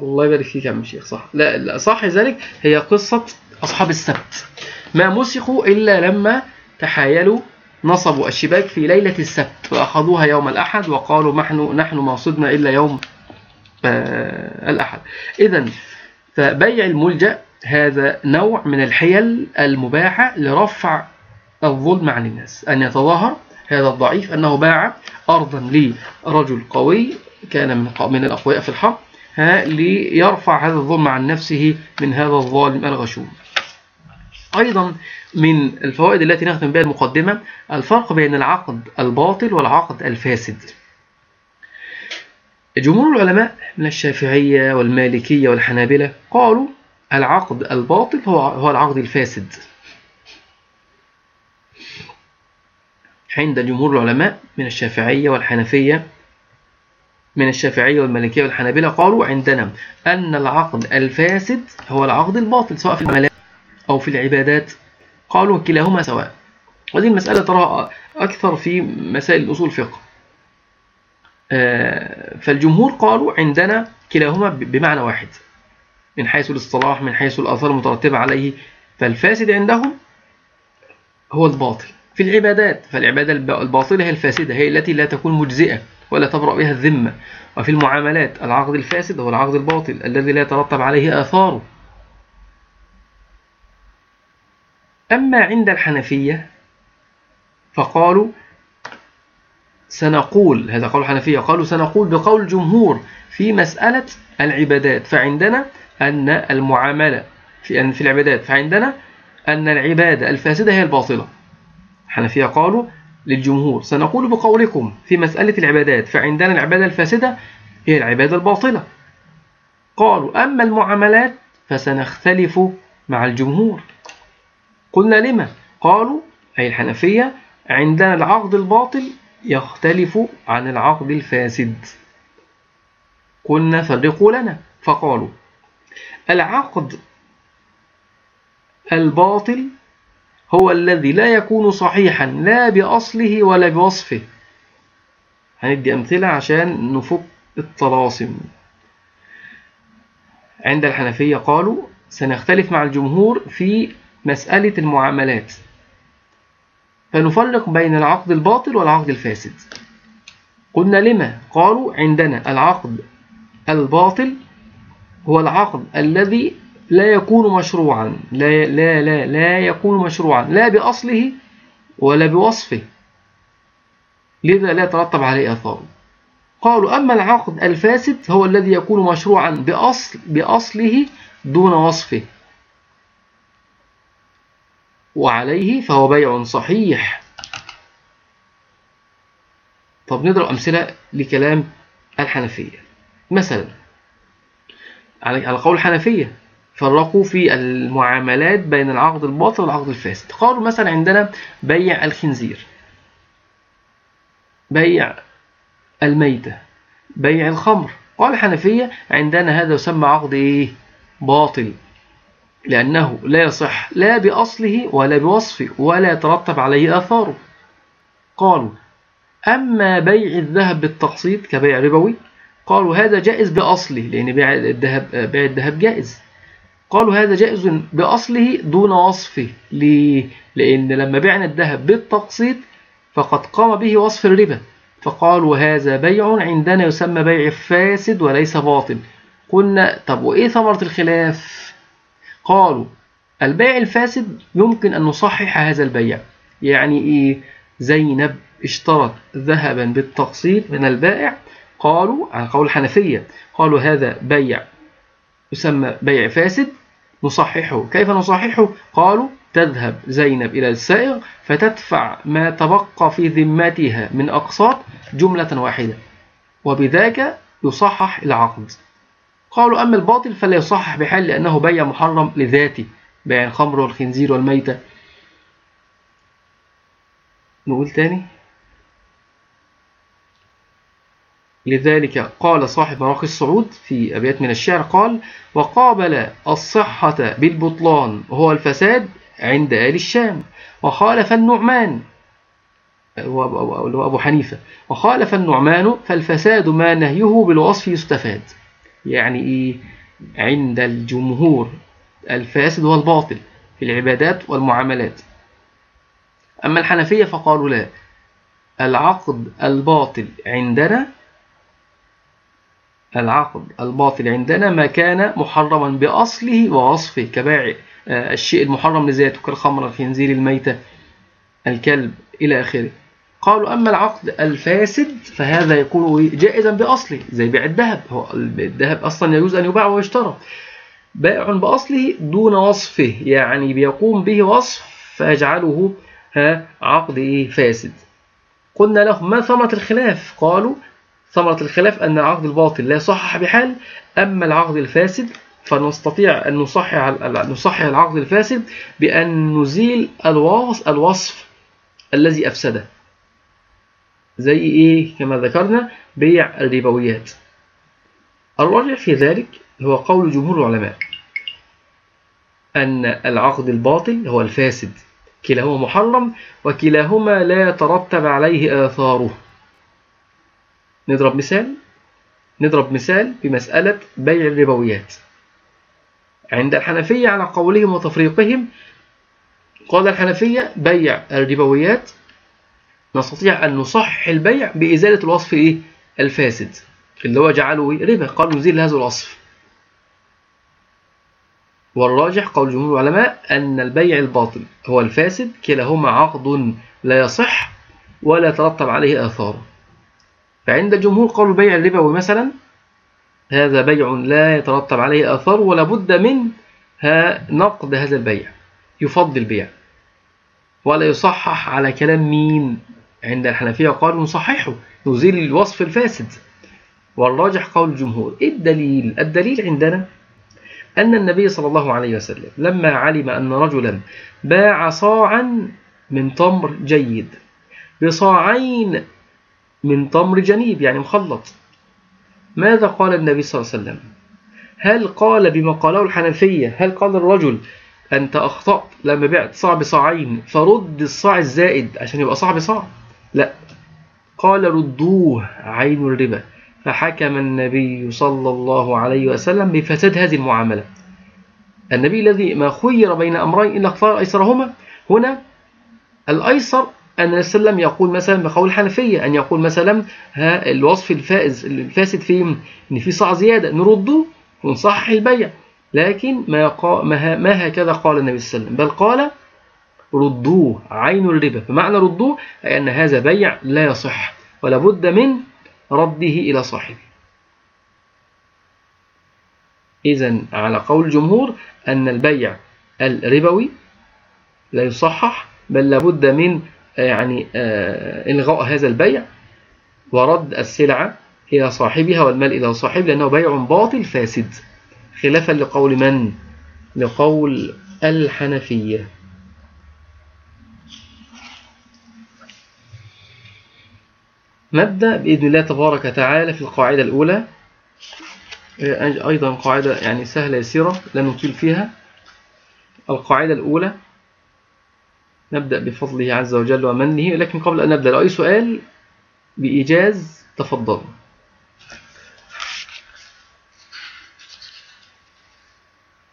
Speaker 1: الله يبارك فيك يا عم صح. لا, لا صح ذلك هي قصة أصحاب السبت. ما مسخوا إلا لما تحايلوا نصبوا الشباك في ليلة السبت فأخذوها يوم الأحد وقالوا نحن نحن ما صدنا إلا يوم آه الأحد. إذا فبيع الملجأ هذا نوع من الحيل المباحة لرفع الظلم عن الناس أن يتظاهر هذا الضعيف أنه باع أرضا لرجل قوي كان من من الأقوياء في الحق ليرفع هذا الظلم عن نفسه من هذا الظالم الغشوم. أيضا من الفوائد التي نختم بها المقدمة الفرق بين العقد الباطل والعقد الفاسد. جمهور العلماء من الشافعية والمالكية والحنابلة قالوا العقد الباطل هو هو العقد الفاسد. عند جمهور العلماء من الشافعية والحنفية من الشافعية والمالكية والحنابلة قالوا عندنا أن العقد الفاسد هو العقد الباطل سواء في المعاملات أو في العبادات قالوا كلاهما سواء. وهذه المسألة تراها أكثر في مسائل الأصول الفقه آه، فالجمهور قالوا عندنا كلاهما بمعنى واحد. من حيث الاصطلاح من حيث الآثار المترتبة عليه. فالفاسد عندهم هو الباطل. في العبادات فالعبادة الباطلة هي الفاسدة هي التي لا تكون مجزئة ولا تبرأ بها الذمة. وفي المعاملات العقد الفاسد هو العقد الباطل الذي لا يترتب عليه آثاره. أما عند الحنفية فقالوا سنقول هذا قول الحنفية قالوا سنقول بقول الجمهور في مسألة العبادات فعندنا أن المعاملة في في العبادات فعندنا أن العبادة الفاسدة هي الباطلة. الحنفية قالوا للجمهور سنقول بقولكم في مسألة العبادات فعندنا العبادة الفاسدة هي العبادة الباطلة. قالوا أما المعاملات فسنختلف مع الجمهور. قلنا لما؟ قالوا أي الحنفية عندنا العقد الباطل يختلف عن العقد الفاسد. قلنا فرقوا لنا. فقالوا العقد الباطل هو الذي لا يكون صحيحا لا بأصله ولا بوصفه. هندي أمثلة عشان نفك الطلاسم. عند الحنفية قالوا سنختلف مع الجمهور في مسألة المعاملات. فنفرق بين العقد الباطل والعقد الفاسد. قلنا لما؟ قالوا عندنا العقد الباطل هو العقد الذي لا يكون مشروعا. لا لا لا لا يكون مشروعا. لا بأصله ولا بوصفه. لذا لا يترتب عليه أثار. قالوا أما العقد الفاسد هو الذي يكون مشروعا بأصل بأصله دون وصفه. وعليه فهو بيع صحيح. طب نضرب أمثلة لكلام الحنفية. مثلا على قول الحنفية فرقوا في المعاملات بين العقد الباطل والعقد الفاسد. قالوا مثلا عندنا بيع الخنزير بيع الميتة بيع الخمر. قال الحنفية عندنا هذا يسمى عقد إيه؟ باطل. لأنه لا يصح لا بأصله ولا بوصفه ولا يترتب عليه آثاره. قالوا أما بيع الذهب بالتقسيط كبيع ربوي؟ قالوا هذا جائز بأصله لأن بيع الذهب بيع الذهب جائز. قالوا هذا جائز بأصله دون وصفه. ليه؟ لأن لما بعنا الذهب بالتقسيط فقد قام به وصف الربا. فقالوا هذا بيع عندنا يسمى بيع فاسد وليس باطل. قلنا طب وإيه ثمرة الخلاف؟ قالوا البيع الفاسد يمكن أن نصحح هذا البيع. يعني إيه؟ زينب اشترت ذهبا بالتقسيط من البائع. قالوا على قول الحنفية قالوا هذا بيع يسمى بيع فاسد نصححه. كيف نصححه؟ قالوا تذهب زينب إلى السائغ فتدفع ما تبقى في ذمتها من أقساط جملة واحدة وبذاك يصحح العقد. قالوا أما الباطل فلا يصحح بحال لأنه بيع محرم لذاته بيع الخمر والخنزير والميتة. نقول تاني؟ لذلك قال صاحب مراقي الصعود في أبيات من الشعر قال وقابل الصحة بالبطلان وهو الفساد عند آل الشام. وخالف النعمان. أبو حنيفة. وخالف النعمان فالفساد ما نهيه بالوصف يستفاد. يعني إيه؟ عند الجمهور الفاسد هو الباطل في العبادات والمعاملات. أما الحنفية فقالوا لا العقد الباطل عندنا العقد الباطل عندنا ما كان محرما بأصله ووصفه كباع آه، الشيء المحرم لذاته كالخمر الخنزير الميتة الكلب إلى آخره. قالوا أما العقد الفاسد فهذا يكون جائزا بأصله زي بيع الذهب. هو الذهب أصلا يجوز أن يباع ويشترى. بائع بأصله دون وصفه يعني بيقوم به وصف فيجعله عقد إيه فاسد. قلنا لهم ما ثمرة الخلاف؟ قالوا ثمرة الخلاف أن العقد الباطل لا يصحح بحال. أما العقد الفاسد فنستطيع أن نصحح نصحح العقد الفاسد بأن نزيل الوصف الذي أفسده. زي إيه كما ذكرنا بيع الربويات. الراجع في ذلك هو قول جمهور العلماء أن العقد الباطل هو الفاسد كلاهما محرم وكلاهما لا يترتب عليه آثاره. نضرب مثال نضرب مثال بمسألة بيع الربويات. عند الحنفية على قولهم وتفريقهم قال الحنفية بيع الربويات نستطيع أن نصحح البيع بإزالة الوصف إيه؟ الفاسد اللي هو جعله إيه؟ ربا قال نزيل هذا الوصف والراجح قول جمهور العلماء أن البيع الباطل هو الفاسد كلاهما عقد لا يصح ولا يترتب عليه آثار فعند الجمهور قالوا بيع الربوي مثلا هذا بيع لا يترتب عليه آثار ولا بد من نقد هذا البيع يفضل البيع ولا يصحح على كلام مين عند الحنفية قالوا نصححه نزيل الوصف الفاسد. والراجح قول الجمهور. إيه الدليل؟ الدليل عندنا أن النبي صلى الله عليه وسلم لما علم أن رجلا باع صاعا من تمر جيد بصاعين من تمر جنيب يعني مخلط ماذا قال النبي صلى الله عليه وسلم؟ هل قال بما قاله الحنفية هل قال الرجل أنت أخطأت لما بعت صاع بصاعين فرد الصاع الزائد عشان يبقى صاع بصاع؟ لا. قال ردوه عين الربا. فحكم النبي صلى الله عليه وسلم بفساد هذه المعاملة. النبي الذي ما خير بين أمرين إلا اختار أيسرهما. هنا الأيسر أن وسلم يقول مثلا بقول الحنفية أن يقول مثلا ها الوصف الفائز الفاسد في إن في صاع زيادة. نرده ونصحح البيع. لكن ما, ما هكذا قال النبي صلى الله عليه وسلم. بل قال ردوه عين الربا. فمعنى ردوه أي أن هذا بيع لا يصح ولا بد من رده إلى صاحبه. إذا على قول الجمهور أن البيع الربوي لا يصحح بل لابد من يعني آه، إلغاء هذا البيع ورد السلعة إلى صاحبها والمال إلى صاحبه لأنه بيع باطل فاسد خلافا لقول من؟ لقول الحنفية. نبدأ بإذن الله تبارك وتعالى في القاعدة الأولى. آه، أيضا قاعدة يعني سهلة يسيرة لا نطيل فيها. القاعدة الأولى. نبدأ بفضله عز وجل ومنه. لكن قبل أن نبدأ لو أي سؤال بإيجاز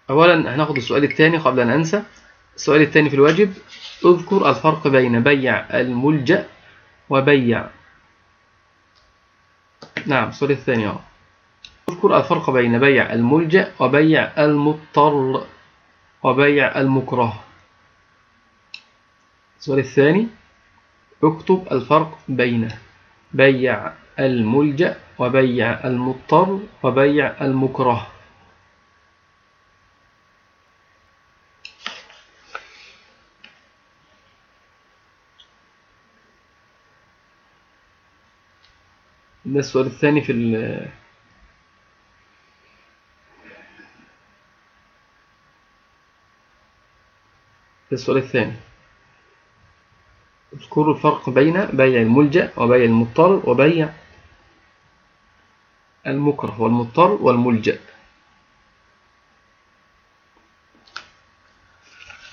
Speaker 1: أولا هناخد السؤال الثاني قبل أن أنسى. السؤال الثاني في الواجب. اذكر الفرق بين بيع الملجأ وبيع نعم السؤال الثاني أهو اذكر الفرق بين بيع الملجأ وبيع المضطر وبيع المكره. السؤال الثاني اكتب الفرق بين بيع الملجأ وبيع المضطر وبيع المكره. ده السؤال الثاني في ال السؤال الثاني. اذكروا الفرق بين بيع الملجأ وبيع المضطر وبيع المكره والمضطر والملجأ.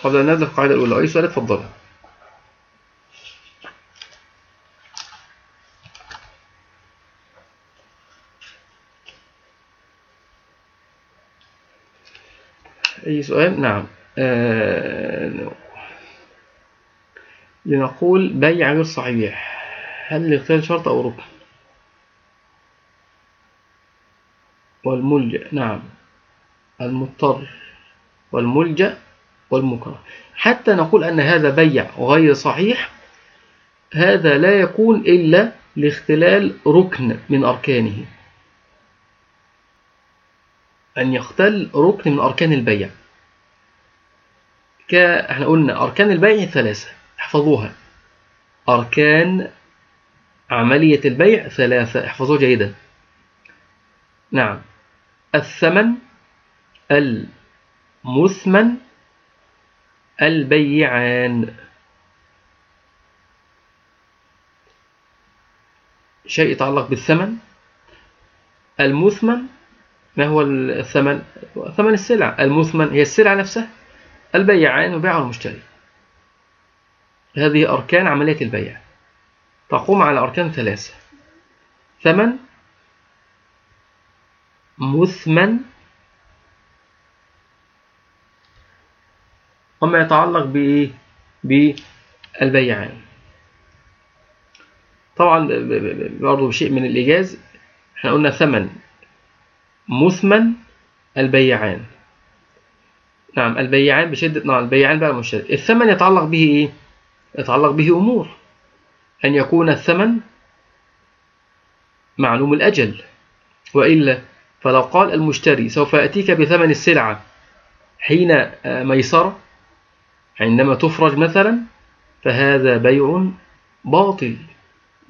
Speaker 1: قبل أن نبدأ القاعدة الأولى أي سؤال؟ اتفضل أي سؤال. نعم. آه لنقول بيع غير صحيح. هل الاغتيال شرط أو ركن؟ والملجأ. نعم. المضطر. والملجأ والمكره. حتى نقول أن هذا بيع غير صحيح هذا لا يكون إلا لاختلال ركن من أركانه. أن يختل ركن من أركان البيع. إحنا قلنا أركان البيع ثلاثة احفظوها. أركان عملية البيع ثلاثة احفظوها جيدا. نعم. الثمن المثمن البيعان. شيء يتعلق بالثمن. المثمن ما هو الثمن؟ ثمن السلعة المثمن هي السلعة نفسها. البيعان وبيع المشتري. هذه أركان عملية البيع. تقوم على أركان ثلاثة. ثمن مثمن وما يتعلق بإيه بالبيعان طبعا برضو شيء من الإيجاز إحنا قلنا ثمن مثمن البيعان. نعم البيعان بشدة نعم البيعان بقى المشتري الثمن يتعلق به إيه؟ يتعلق به أمور. أن يكون الثمن معلوم الأجل. وإلا فلو قال المشتري سوف أتيك بثمن السلعة حين آه، ميسرة. عندما تفرج مثلا فهذا بيع باطل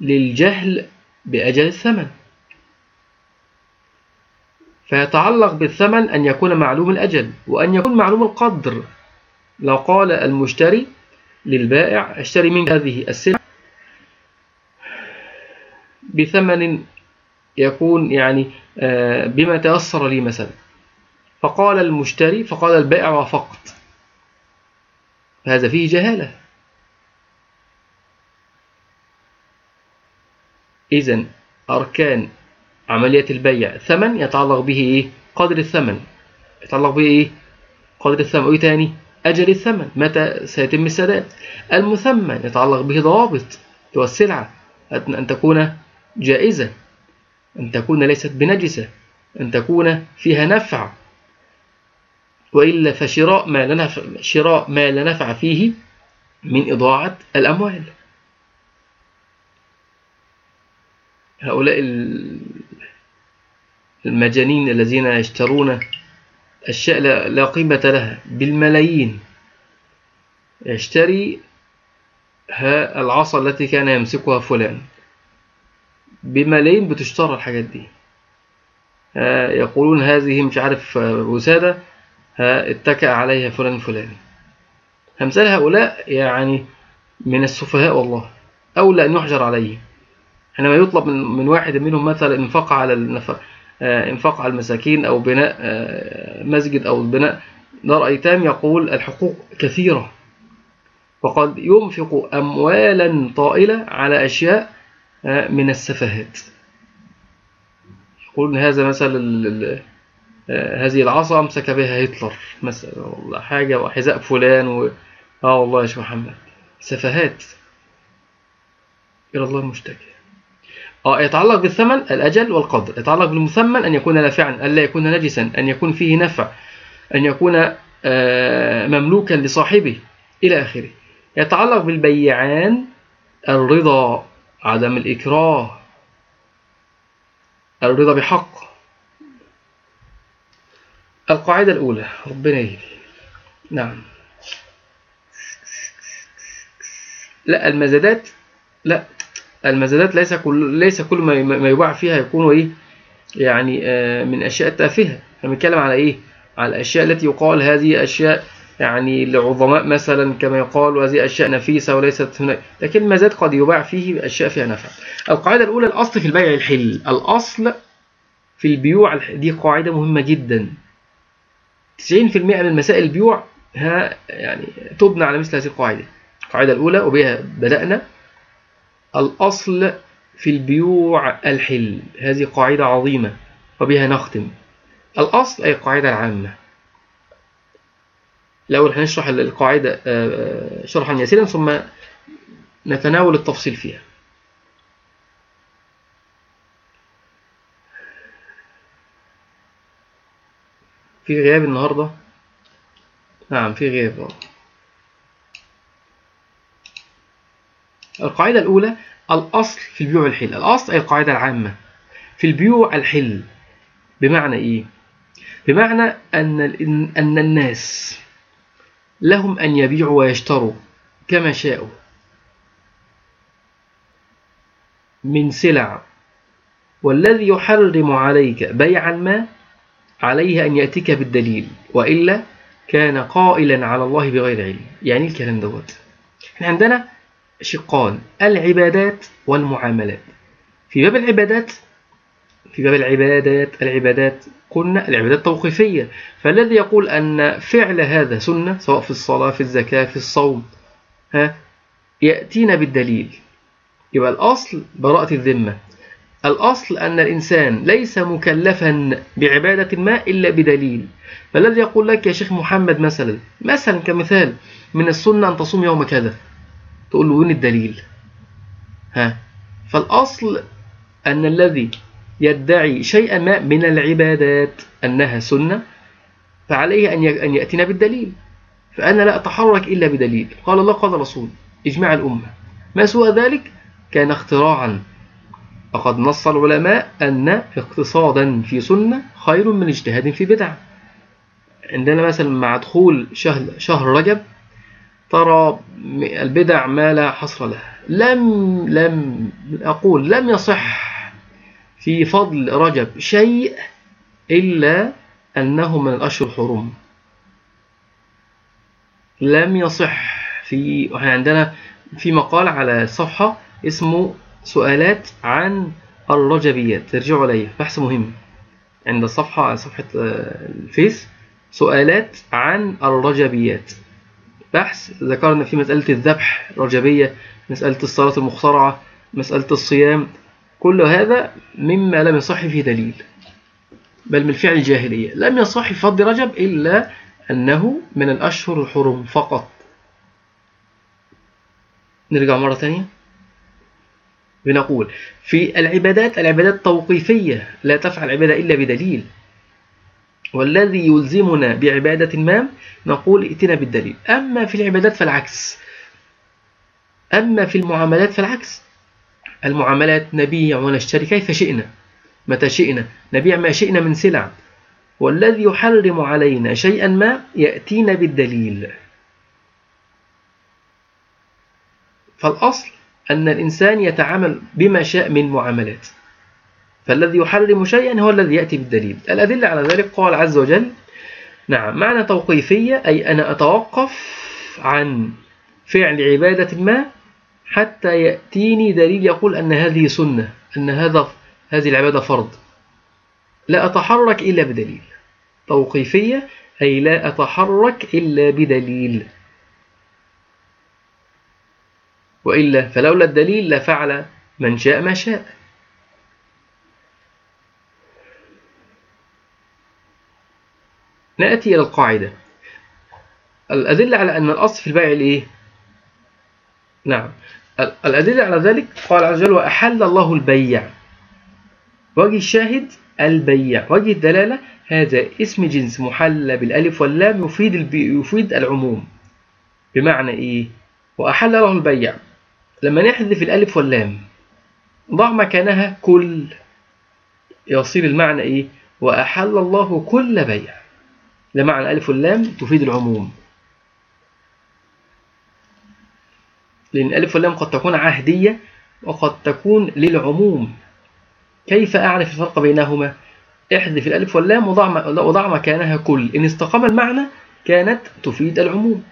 Speaker 1: للجهل بأجل الثمن. فيتعلق بالثمن أن يكون معلوم الأجل وأن يكون معلوم القدر. لو قال المشتري للبائع اشتري منك هذه السلعة بثمن يكون يعني آه، بما تيسر لي مثلا. فقال المشتري فقال البائع وافقت. هذا فيه جهالة. إذن أركان عملية البيع. ثمن يتعلق به إيه؟ قدر الثمن. يتعلق به إيه؟ قدر الثمن. وإيه تاني؟ أجل الثمن. متى سيتم السداد؟ المثمن يتعلق به ضوابط والسلعة أن تكون جائزة. أن تكون ليست بنجسة. أن تكون فيها نفع. وإلا فشراء ما لا نفع, شراء ما لا نفع فيه من إضاعة الأموال. هؤلاء المجانين الذين يشترون أشياء لا قيمة لها بالملايين. يشتري العصا التي كان يمسكها فلان. بملايين بتشترى الحاجات دي. يقولون هذه مش عارف وسادة اتكأ عليها فلان فلاني أمثال هؤلاء يعني من السفهاء والله. أولى أن يحجر عليه. حينما يطلب من واحد منهم مثلا إنفاق على النفق آه، انفاق على المساكين أو بناء آه، مسجد أو بناء. دار أيتام يقول الحقوق كثيرة. وقد ينفق أموالا طائلة على أشياء آه، من السفهات يقول هذا مثلا هذه العصا أمسك بها هتلر. مثلا والله حاجة وحذاء فلان و... آه والله يا شيخ محمد. سفهات إلى الله المشتكي آه يتعلق بالثمن الأجل والقدر. يتعلق بالمثمن أن يكون نافعا ألا يكون نجسا أن يكون فيه نفع أن يكون آه، مملوكا لصاحبه إلى آخره. يتعلق بالبيعان الرضا عدم الإكراه الرضا بحق. القاعدة الأولى ربنا يهدي. نعم. لا المزادات لا. المزادات ليس كل ليس كل ما يباع فيها يكون إيه؟ يعني آه، من أشياء تافهه إحنا بنتكلم على إيه؟ على الأشياء التي يقال هذه أشياء يعني لعظماء مثلا كما يقال وهذه أشياء نفيسة وليست هناك. لكن المزاد قد يباع فيه أشياء فيها نفع. القاعدة الأولى الأصل في البيع الحل. الأصل في البيوع دي قاعدة مهمة جدا. 90% من مسائل البيوع ها يعني تبنى على مثل هذه القاعدة. القاعدة الأولى وبها بدأنا الأصل في البيوع الحل. هذه قاعدة عظيمة وبها نختم. الأصل أي القاعدة العامة. الأول هنشرح القاعدة شرحا يسيرا ثم نتناول التفصيل فيها. في غياب النهاردة؟ نعم في غياب. القاعدة الأولى الأصل في البيوع الحل الأصل أي القاعدة العامة. في البيوع الحل. بمعنى إيه؟ بمعنى أن, أن الناس لهم أن يبيعوا ويشتروا كما شاءوا. من سلع. والذي يحرم عليك بيع ما عليه أن يأتيك بالدليل. وإلا كان قائلا على الله بغير علم. يعني الكلام دوت؟ إحنا عندنا شقان العبادات والمعاملات. في باب العبادات في باب العبادات العبادات قلنا العبادات توقيفية. فالذي يقول أن فعل هذا سنة سواء في الصلاة في الزكاة في الصوم ها يأتينا بالدليل. يبقى الأصل براءة الذمة. الأصل أن الإنسان ليس مكلفا بعبادة ما إلا بدليل. فالذي يقول لك يا شيخ محمد مثلا مثلا كمثال من السنة أن تصوم يوم كذا. تقول له وين الدليل؟ ها؟ فالأصل أن الذي يدعي شيئا ما من العبادات أنها سنة فعليه أن يأتينا بالدليل. فأنا لا أتحرك إلا بدليل. قال الله قال رسول إجماع الأمة. ما سوى ذلك؟ كان اختراعا. فقد نص العلماء أن اقتصادا في سنة خير من اجتهاد في بدعة. عندنا مثلا مع دخول شهر, شهر رجب ترى البدع ما لا حصر له. لم لم أقول لم يصح في فضل رجب شيء إلا أنه من الأشهر الحرم لم يصح في عندنا في مقال على الصفحة اسمه سؤالات عن الرجبيات. ترجعوا عليه بحث مهم. عند الصفحة صفحة الفيس سؤالات عن الرجبيات. بحث ذكرنا في مسألة الذبح رجبية مسألة الصلاة المخترعة مسألة الصيام كل هذا مما لم يصح فيه دليل بل من فعل الجاهلية. لم يصح في فضل رجب إلا أنه من الأشهر الحرم فقط. نرجع مرة ثانية. بنقول في العبادات العبادات توقيفية لا تفعل عبادة إلا بدليل. والذي يلزمنا بعبادة ما؟ نقول ائتنا بالدليل. أما في العبادات فالعكس. أما في المعاملات فالعكس. المعاملات نبيع ونشتري كيف شئنا؟ متى شئنا؟ نبيع ما شئنا من سلع. والذي يحرم علينا شيئا ما يأتينا بالدليل. فالأصل أن الإنسان يتعامل بما شاء من معاملات. فالذي يحرم شيئا هو الذي يأتي بالدليل. الأدلة على ذلك قال عز وجل نعم معنى توقيفية أي أنا أتوقف عن فعل عبادة ما حتى يأتيني دليل يقول أن هذه سنة أن هذا هذه العبادة فرض. لا أتحرك إلا بدليل. توقيفية أي لا أتحرك إلا بدليل. وإلا فلولا الدليل لفعل من شاء ما شاء. نأتي إلى القاعدة الأدلة على أن الأصل في البيع الإيه؟ نعم الأدلة على ذلك قال عز وجل وأحل الله البيع وجه الشاهد البيع وجه الدلالة هذا اسم جنس محل بالألف واللام يفيد. يفيد العموم بمعنى إيه؟ وأحل له البيع لما نحذف الألف واللام ضع مكانها كل يصير المعنى إيه؟ وأحل الله كل بيع لمعنى الألف واللام تفيد العموم. لأن الألف واللام قد تكون عهدية وقد تكون للعموم. كيف أعرف الفرق بينهما؟ احذف الألف واللام وضع مكانها كل. إن استقام المعنى كانت تفيد العموم.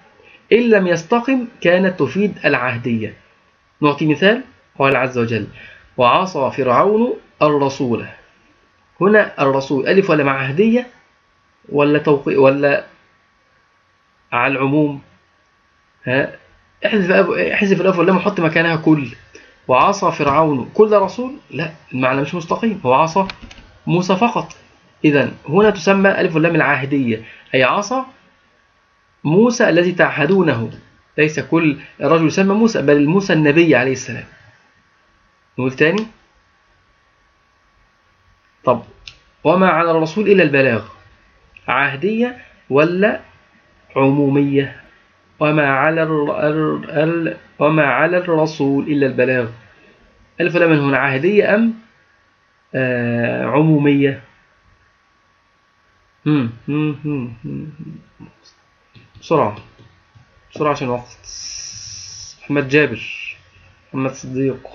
Speaker 1: إن لم يستقم كانت تفيد العهدية. نعطي مثال. قال عز وجل وعصى فرعون الرسول. هنا الرسول ألف ولا مع عهدية ولا توقي ولا على العموم ها؟ احذف احذف الألف واللام وحط مكانها كل. وعصى فرعون كل رسول؟ لا المعنى مش مستقيم. هو عصى موسى فقط. إذا هنا تسمى ألف واللام العاهدية. أي عصى موسى الذي تعهدونه. ليس كل رجل يسمى موسى بل موسى النبي عليه السلام. نقول تاني؟ طب وما على الرسول إلا البلاغ. عهدية ولا عمومية؟ وما على. وما على الرسول إلا البلاغ. ألف من هنا عهدية أم آه عمومية؟ بسرعة بسرعة عشان وقت. محمد جابر محمد صديق.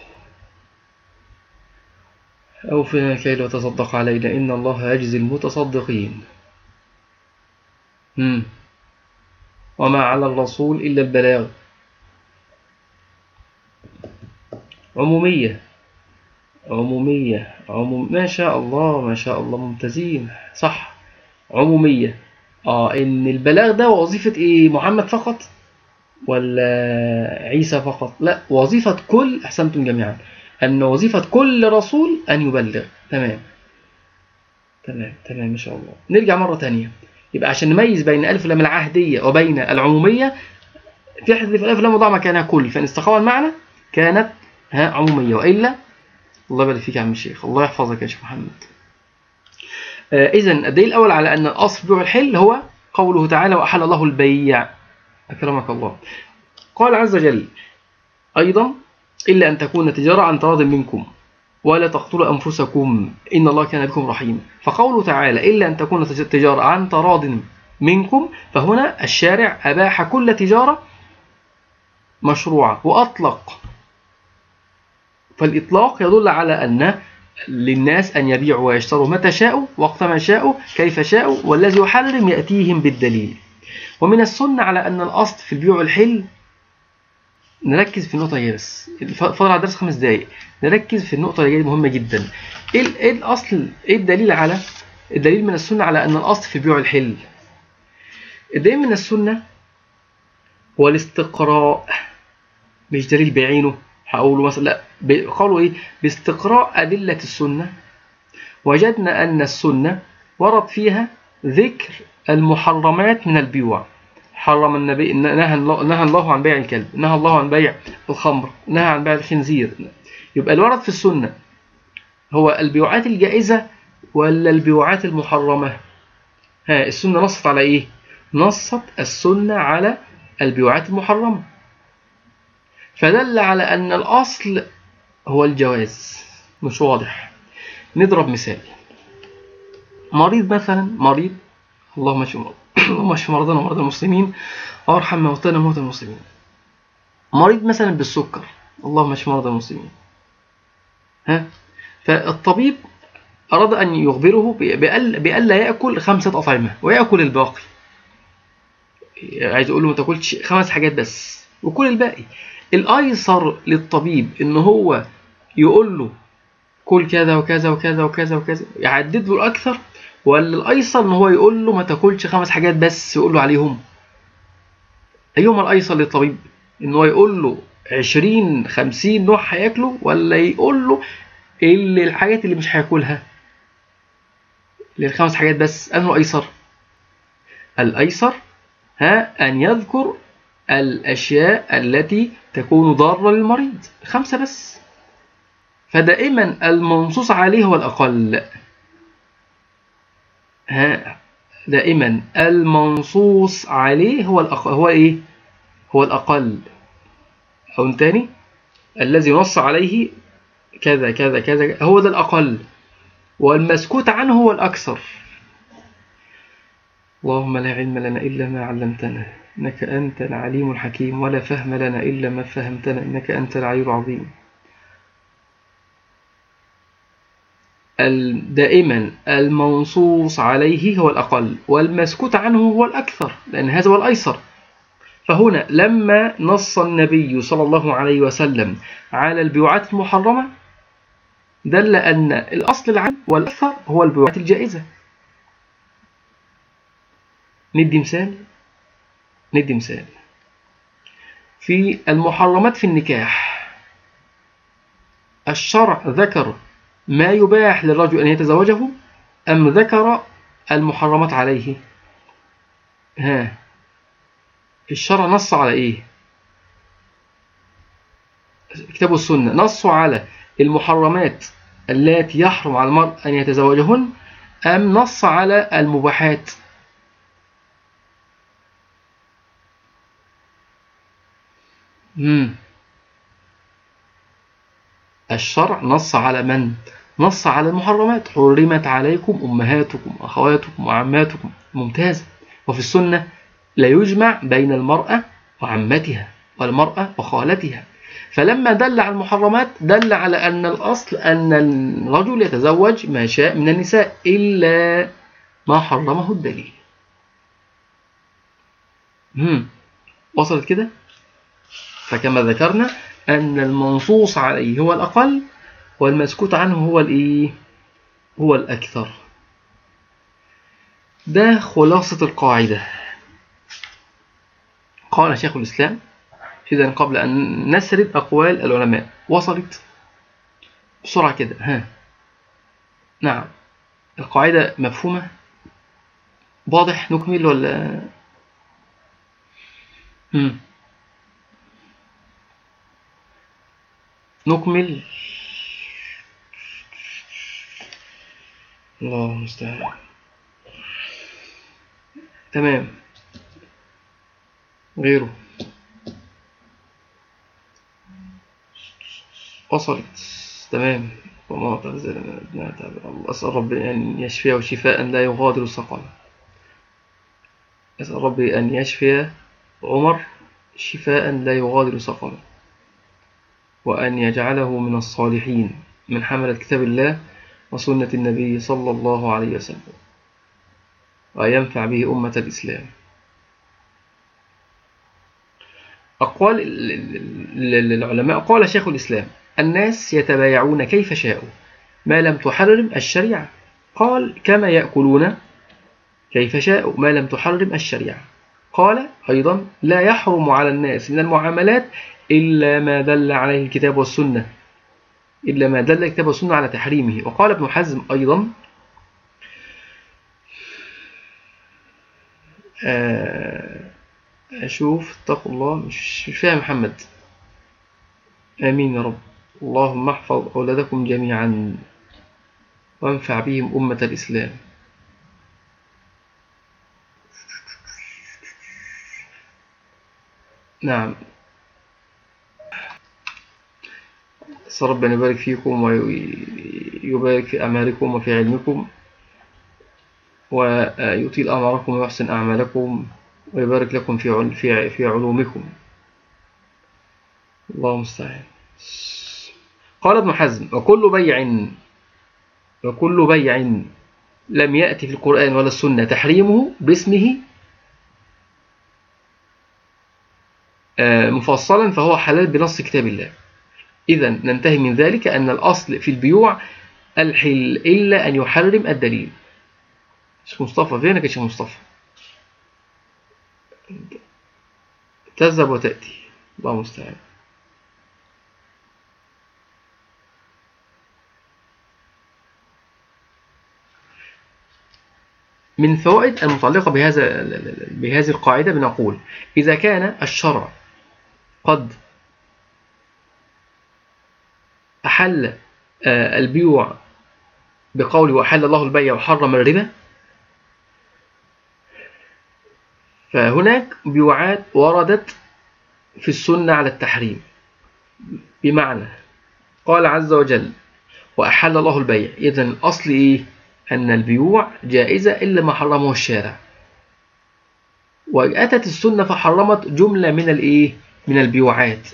Speaker 1: أوفنا كي وتصدق علينا إن الله يجزي المتصدقين. مم. وما على الرسول إلا البلاغ. عمومية. عمومية. عموم ما شاء الله ما شاء الله ممتازين. صح. عمومية. آه إن البلاغ ده وظيفة إيه؟ محمد فقط ولا عيسى فقط؟ لا وظيفة كل أحسنتم جميعا أن وظيفة كل رسول أن يبلغ. تمام. تمام تمام ما شاء الله. نرجع مرة تانية. يبقى عشان نميز بين ألف لام العهدية وبين العمومية تحذف الألف لام وضع مكانها كل فإن استقام المعنى كانت ها عمومية وإلا الله يبارك فيك يا عم الشيخ الله يحفظك يا شيخ محمد. آه إذا الدليل الأول على أن الأصل بيع الحل هو قوله تعالى وأحل الله البيع. أكرمك الله. قال عز وجل أيضا إلا أن تكون تجارة عن تراض منكم. ولا تقتلوا أنفسكم إن الله كان بكم رحيما فقوله تعالى إلا أن تكون تجارة عن تراض منكم فهنا الشارع أباح كل تجارة مشروعة وأطلق. فالإطلاق يدل على أن للناس أن يبيعوا ويشتروا متى شاءوا وقت ما شاءوا كيف شاءوا والذي يحرم يأتيهم بالدليل. ومن السنة على أن الأصل في البيع والحل نركز في النقطة دي بس. فضل على الدرس خمس دقايق. نركز في النقطة دي مهمة جدا. إيه, إيه الأصل إيه الدليل على الدليل من السنة على أن الأصل في البيع والحل الدليل من السنة هو الاستقراء. مش دليل بعينه. هقوله مثلا لا قالوا إيه؟ باستقراء أدلة السنة. وجدنا أن السنة ورد فيها ذكر المحرمات من البيوع. حرم النبي نهى نهى الله عن بيع الكلب نهى الله عن بيع الخمر نهى عن بيع الخنزير. يبقى الورد في السنة هو البيوعات الجائزة ولا البيوعات المحرمة؟ ها السنة نصت على إيه؟ نصت السنة على البيوعات المحرمة. فدل على أن الأصل هو الجواز مش واضح. نضرب مثال. مريض مثلا مريض اللهم اشف اللهم اشف مرضانا ومرضى المسلمين وارحم موتانا وموتى المسلمين. مريض مثلا بالسكر اللهم اشف مرضى المسلمين. ها؟ فالطبيب أراد أن يخبره بألا يأكل خمسة أطعمة ويأكل الباقي. عايز أقول له ما تاكلش خمس حاجات بس وكل الباقي. الأيسر للطبيب إن هو يقول له كل كذا وكذا وكذا وكذا وكذا يعدد له الأكثر ولا الايسر إن هو يقول له ما تاكلش خمس حاجات بس يقول له عليهم. أيهما الأيسر للطبيب؟ إن هو يقول له 20 50 نوع هياكله ولا يقول له اللي الحاجات اللي مش هياكلها؟ للخمس حاجات بس. انه ايسر الأيسر ها أن يذكر الأشياء التي تكون ضارة للمريض. خمسة بس. فدائما المنصوص عليه هو الأقل. ها دائما المنصوص عليه هو الأقل هو إيه؟ هو الأقل. أو تاني؟ الذي نص عليه كذا كذا كذا هو ده الأقل. والمسكوت عنه هو الأكثر. اللهم لا علم لنا إلا ما علمتنا إنك أنت العليم الحكيم ولا فهم لنا إلا ما فهمتنا إنك أنت العلي العظيم. دائما المنصوص عليه هو الأقل والمسكوت عنه هو الأكثر لأن هذا هو الأيسر. فهنا لما نص النبي صلى الله عليه وسلم على البيوعات المحرمة دل أن الأصل العام والأكثر هو البيوعات الجائزة. ندي مثال. ندي مثال. في المحرمات في النكاح الشرع ذكر ما يباح للرجل أن يتزوجه أم ذكر المحرمات عليه. ها. الشرع نص على إيه؟ كتاب السنة. نصوا على المحرمات التي يحرم على المرء أن يتزوجهن أم نص على المباحات؟ مم. الشرع نص على من؟ نص على المحرمات. حرمت عليكم أمهاتكم أخواتكم وعماتكم. ممتاز. وفي السنة لا يجمع بين المرأة وعمتها والمرأة وخالتها. فلما دل على المحرمات دل على أن الأصل أن الرجل يتزوج ما شاء من النساء إلا ما حرمه الدليل. مم. وصلت كده؟ فكما ذكرنا أن المنصوص عليه هو الأقل والمسكوت عنه هو الإيه؟ هو الأكثر. ده خلاصة القاعدة. قال شيخ الإسلام إذا قبل أن نسرد أقوال العلماء. وصلت بسرعة كده. ها. نعم. القاعدة مفهومة؟ واضح نكمل ولا؟ مم. نكمل. الله المستعان. تمام. غيره. وصلت. تمام. وما أسأل ربي أن يشفيه شفاء لا يغادر سقما. أسأل ربي أن يشفي عمر شفاء لا يغادر سقما. وأن يجعله من الصالحين. من حملة كتاب الله وسنة النبي صلى الله عليه وسلم. وينفع به أمة الإسلام. أقوال للعلماء قال شيخ الإسلام الناس يتبايعون كيف شاءوا ما لم تحرم الشريعة. قال كما يأكلون كيف شاءوا ما لم تحرم الشريعة. قال أيضا لا يحرم على الناس من المعاملات إلا ما دل عليه الكتاب والسنة. إلا ما دل الكتاب والسنة على تحريمه. وقال ابن حزم أيضا آه، أشوف اتقوا الله مش فاهم محمد. آمين يا رب. اللهم احفظ أولادكم جميعا وانفع بهم أمة الإسلام. نعم أسأل ربنا يبارك فيكم ويبارك في أعمالكم وفي علمكم ويطيل أعماركم ويحسن أعمالكم ويبارك لكم في في في علومكم. الله المستعان. قال ابن حزم وكل بيع وكل بيع لم يأتي في القرآن ولا السنة تحريمه باسمه آه، مفصلا فهو حلال بنص كتاب الله. إذا ننتهي من ذلك أن الأصل في البيوع الحل إلا أن يحرم الدليل. شيخ مصطفى فينك يا شيخ مصطفى؟ تذهب وتأتي. الله المستعان. من فوائد المتعلقة بهذا بهذه القاعدة بنقول إذا كان الشرع قد أحل آه، البيوع بقوله وأحل الله البيع وحرم الربا. فهناك بيوعات وردت في السنة على التحريم. بمعنى قال عز وجل وأحل الله البيع. إذن الأصل إيه؟ أن البيوع جائزة إلا ما حرمه الشارع. وأتت السنة فحرمت جملة من الإيه؟ من البيوعات.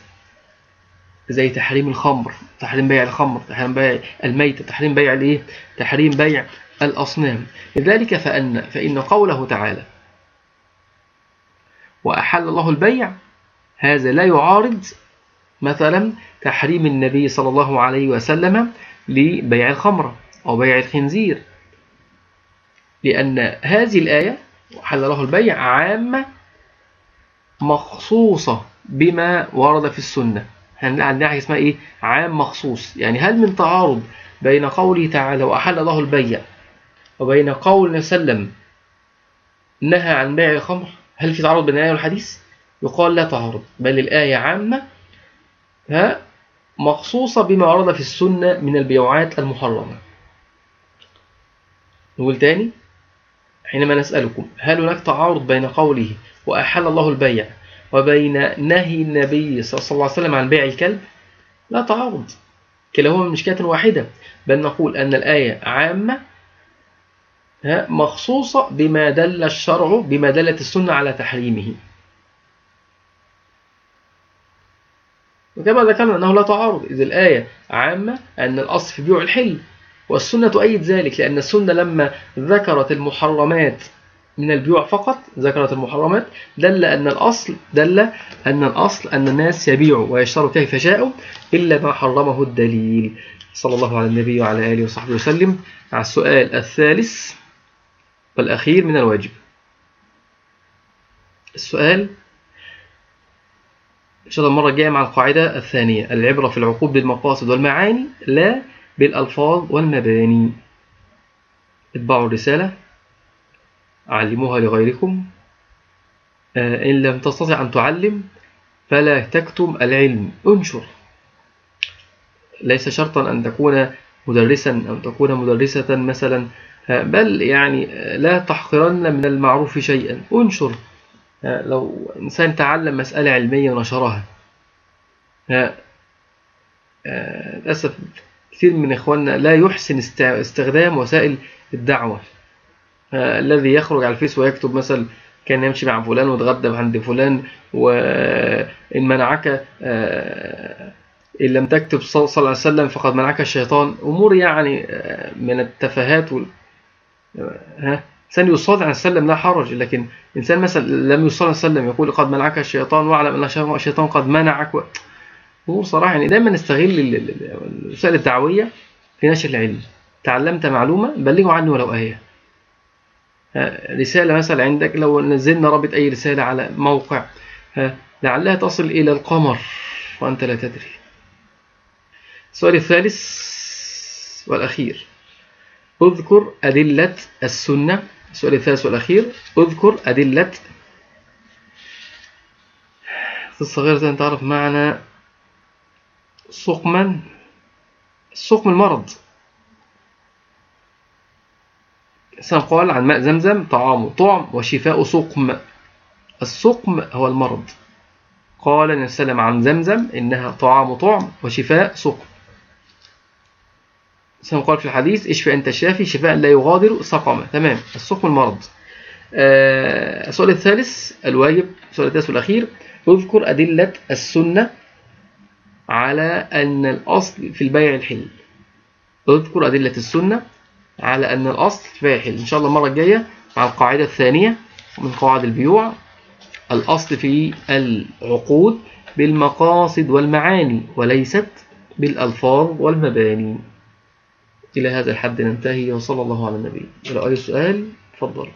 Speaker 1: زي تحريم الخمر تحريم بيع الخمر تحريم بيع الميتة تحريم بيع الإيه؟ تحريم بيع الأصنام. لذلك فأن فإن قوله تعالى وأحل الله البيع هذا لا يعارض مثلا تحريم النبي صلى الله عليه وسلم لبيع الخمر أو بيع الخنزير. لأن هذه الآية وحل الله البيع عامة مخصوصة بما ورد في السنة. عندنا حاجة اسمها إيه؟ عام مخصوص يعني هل من تعارض بين قوله تعالى وأحل الله البيع وبين قول وسلم نهى عن بيع الخمر هل في تعارض بين الآية والحديث؟ يقال لا تعارض بل الآية عامة ها مخصوصة بما ورد في السنة من البيوعات المحرمة نقول تاني حينما نسألكم هل هناك تعارض بين قوله وأحل الله البيع وبين نهي النبي صلى الله عليه وسلم عن بيع الكلب لا تعارض. كلاهما من مشكاة واحدة بل نقول أن الآية عامة مخصوصة بما دل الشرع بما دلت السنة على تحريمه. وكما ذكرنا أنه لا تعارض. إذ الآية عامة أن الأصل في بيوع الحل والسنة تؤيد ذلك لأن السنة لما ذكرت المحرمات من البيوع فقط ذكرت المحرمات دل أن الأصل دل أن الأصل أن الناس يبيعوا ويشتروا كيف شاءوا إلا ما حرمه الدليل. صلى الله على النبي وعلى آله وصحبه وسلم. على السؤال الثالث والأخير من الواجب. السؤال إن شاء الله المرة الجاية مع القاعدة الثانية. العبرة في العقود بالمقاصد والمعاني لا بالألفاظ والمباني. اتبعوا الرسالة. علموها لغيركم. آه، إن لم تستطع أن تعلم فلا تكتم العلم. انشر. ليس شرطا أن تكون مدرسا أو تكون مدرسة مثلا. آه، بل يعني آه، لا تحقرن من المعروف شيئا. انشر. لو إنسان تعلم مسألة علمية ونشرها. للأسف كثير من إخواننا لا يحسن استخدام وسائل الدعوة. الذي يخرج على الفيس ويكتب مثلا كان يمشي مع فلان وتغدى عند فلان وإن منعك إن لم تكتب صلى الله عليه وسلم فقد منعك الشيطان. أمور يعني من التفاهات وال... ها؟ إنسان يصلي على السلم لا حرج لكن إنسان مثلا لم يصلي على السلم يقول قد منعك الشيطان واعلم أن الشيطان قد منعك و... هو صراحة يعني دايما نستغل الوسائل الدعوية في نشر العلم. تعلمت معلومة بلغوا عني ولو آية. رسالة مثلا عندك لو نزلنا رابط أي رسالة على موقع لعلها تصل إلى القمر وأنت لا تدري. السؤال الثالث والأخير. اذكر أدلة السنة. السؤال الثالث والأخير. اذكر أدلة في الصغيرة تعرف معنى سقما. السقم المرض. قال عن ماء زمزم طعام طعم وشفاء سقم. السقم هو المرض. قال النبي صلى الله عليه وسلم عن زمزم إنها طعام طعم وشفاء سقم. قال في الحديث اشفى أنت الشافي شفاء لا يغادر سقما. تمام. السقم المرض. آه السؤال الثالث الواجب. السؤال الثالث والأخير اذكر أدلة السنة على أن الأصل في البيع الحل اذكر أدلة السنة على أن الأصل الحل إن شاء الله المرة الجاية مع القاعدة الثانية من قواعد البيوع. الأصل في العقود بالمقاصد والمعاني وليست بالألفاظ والمباني. إلى هذا الحد ننتهي وصلى الله على النبي. إلى أي سؤال؟ تفضل.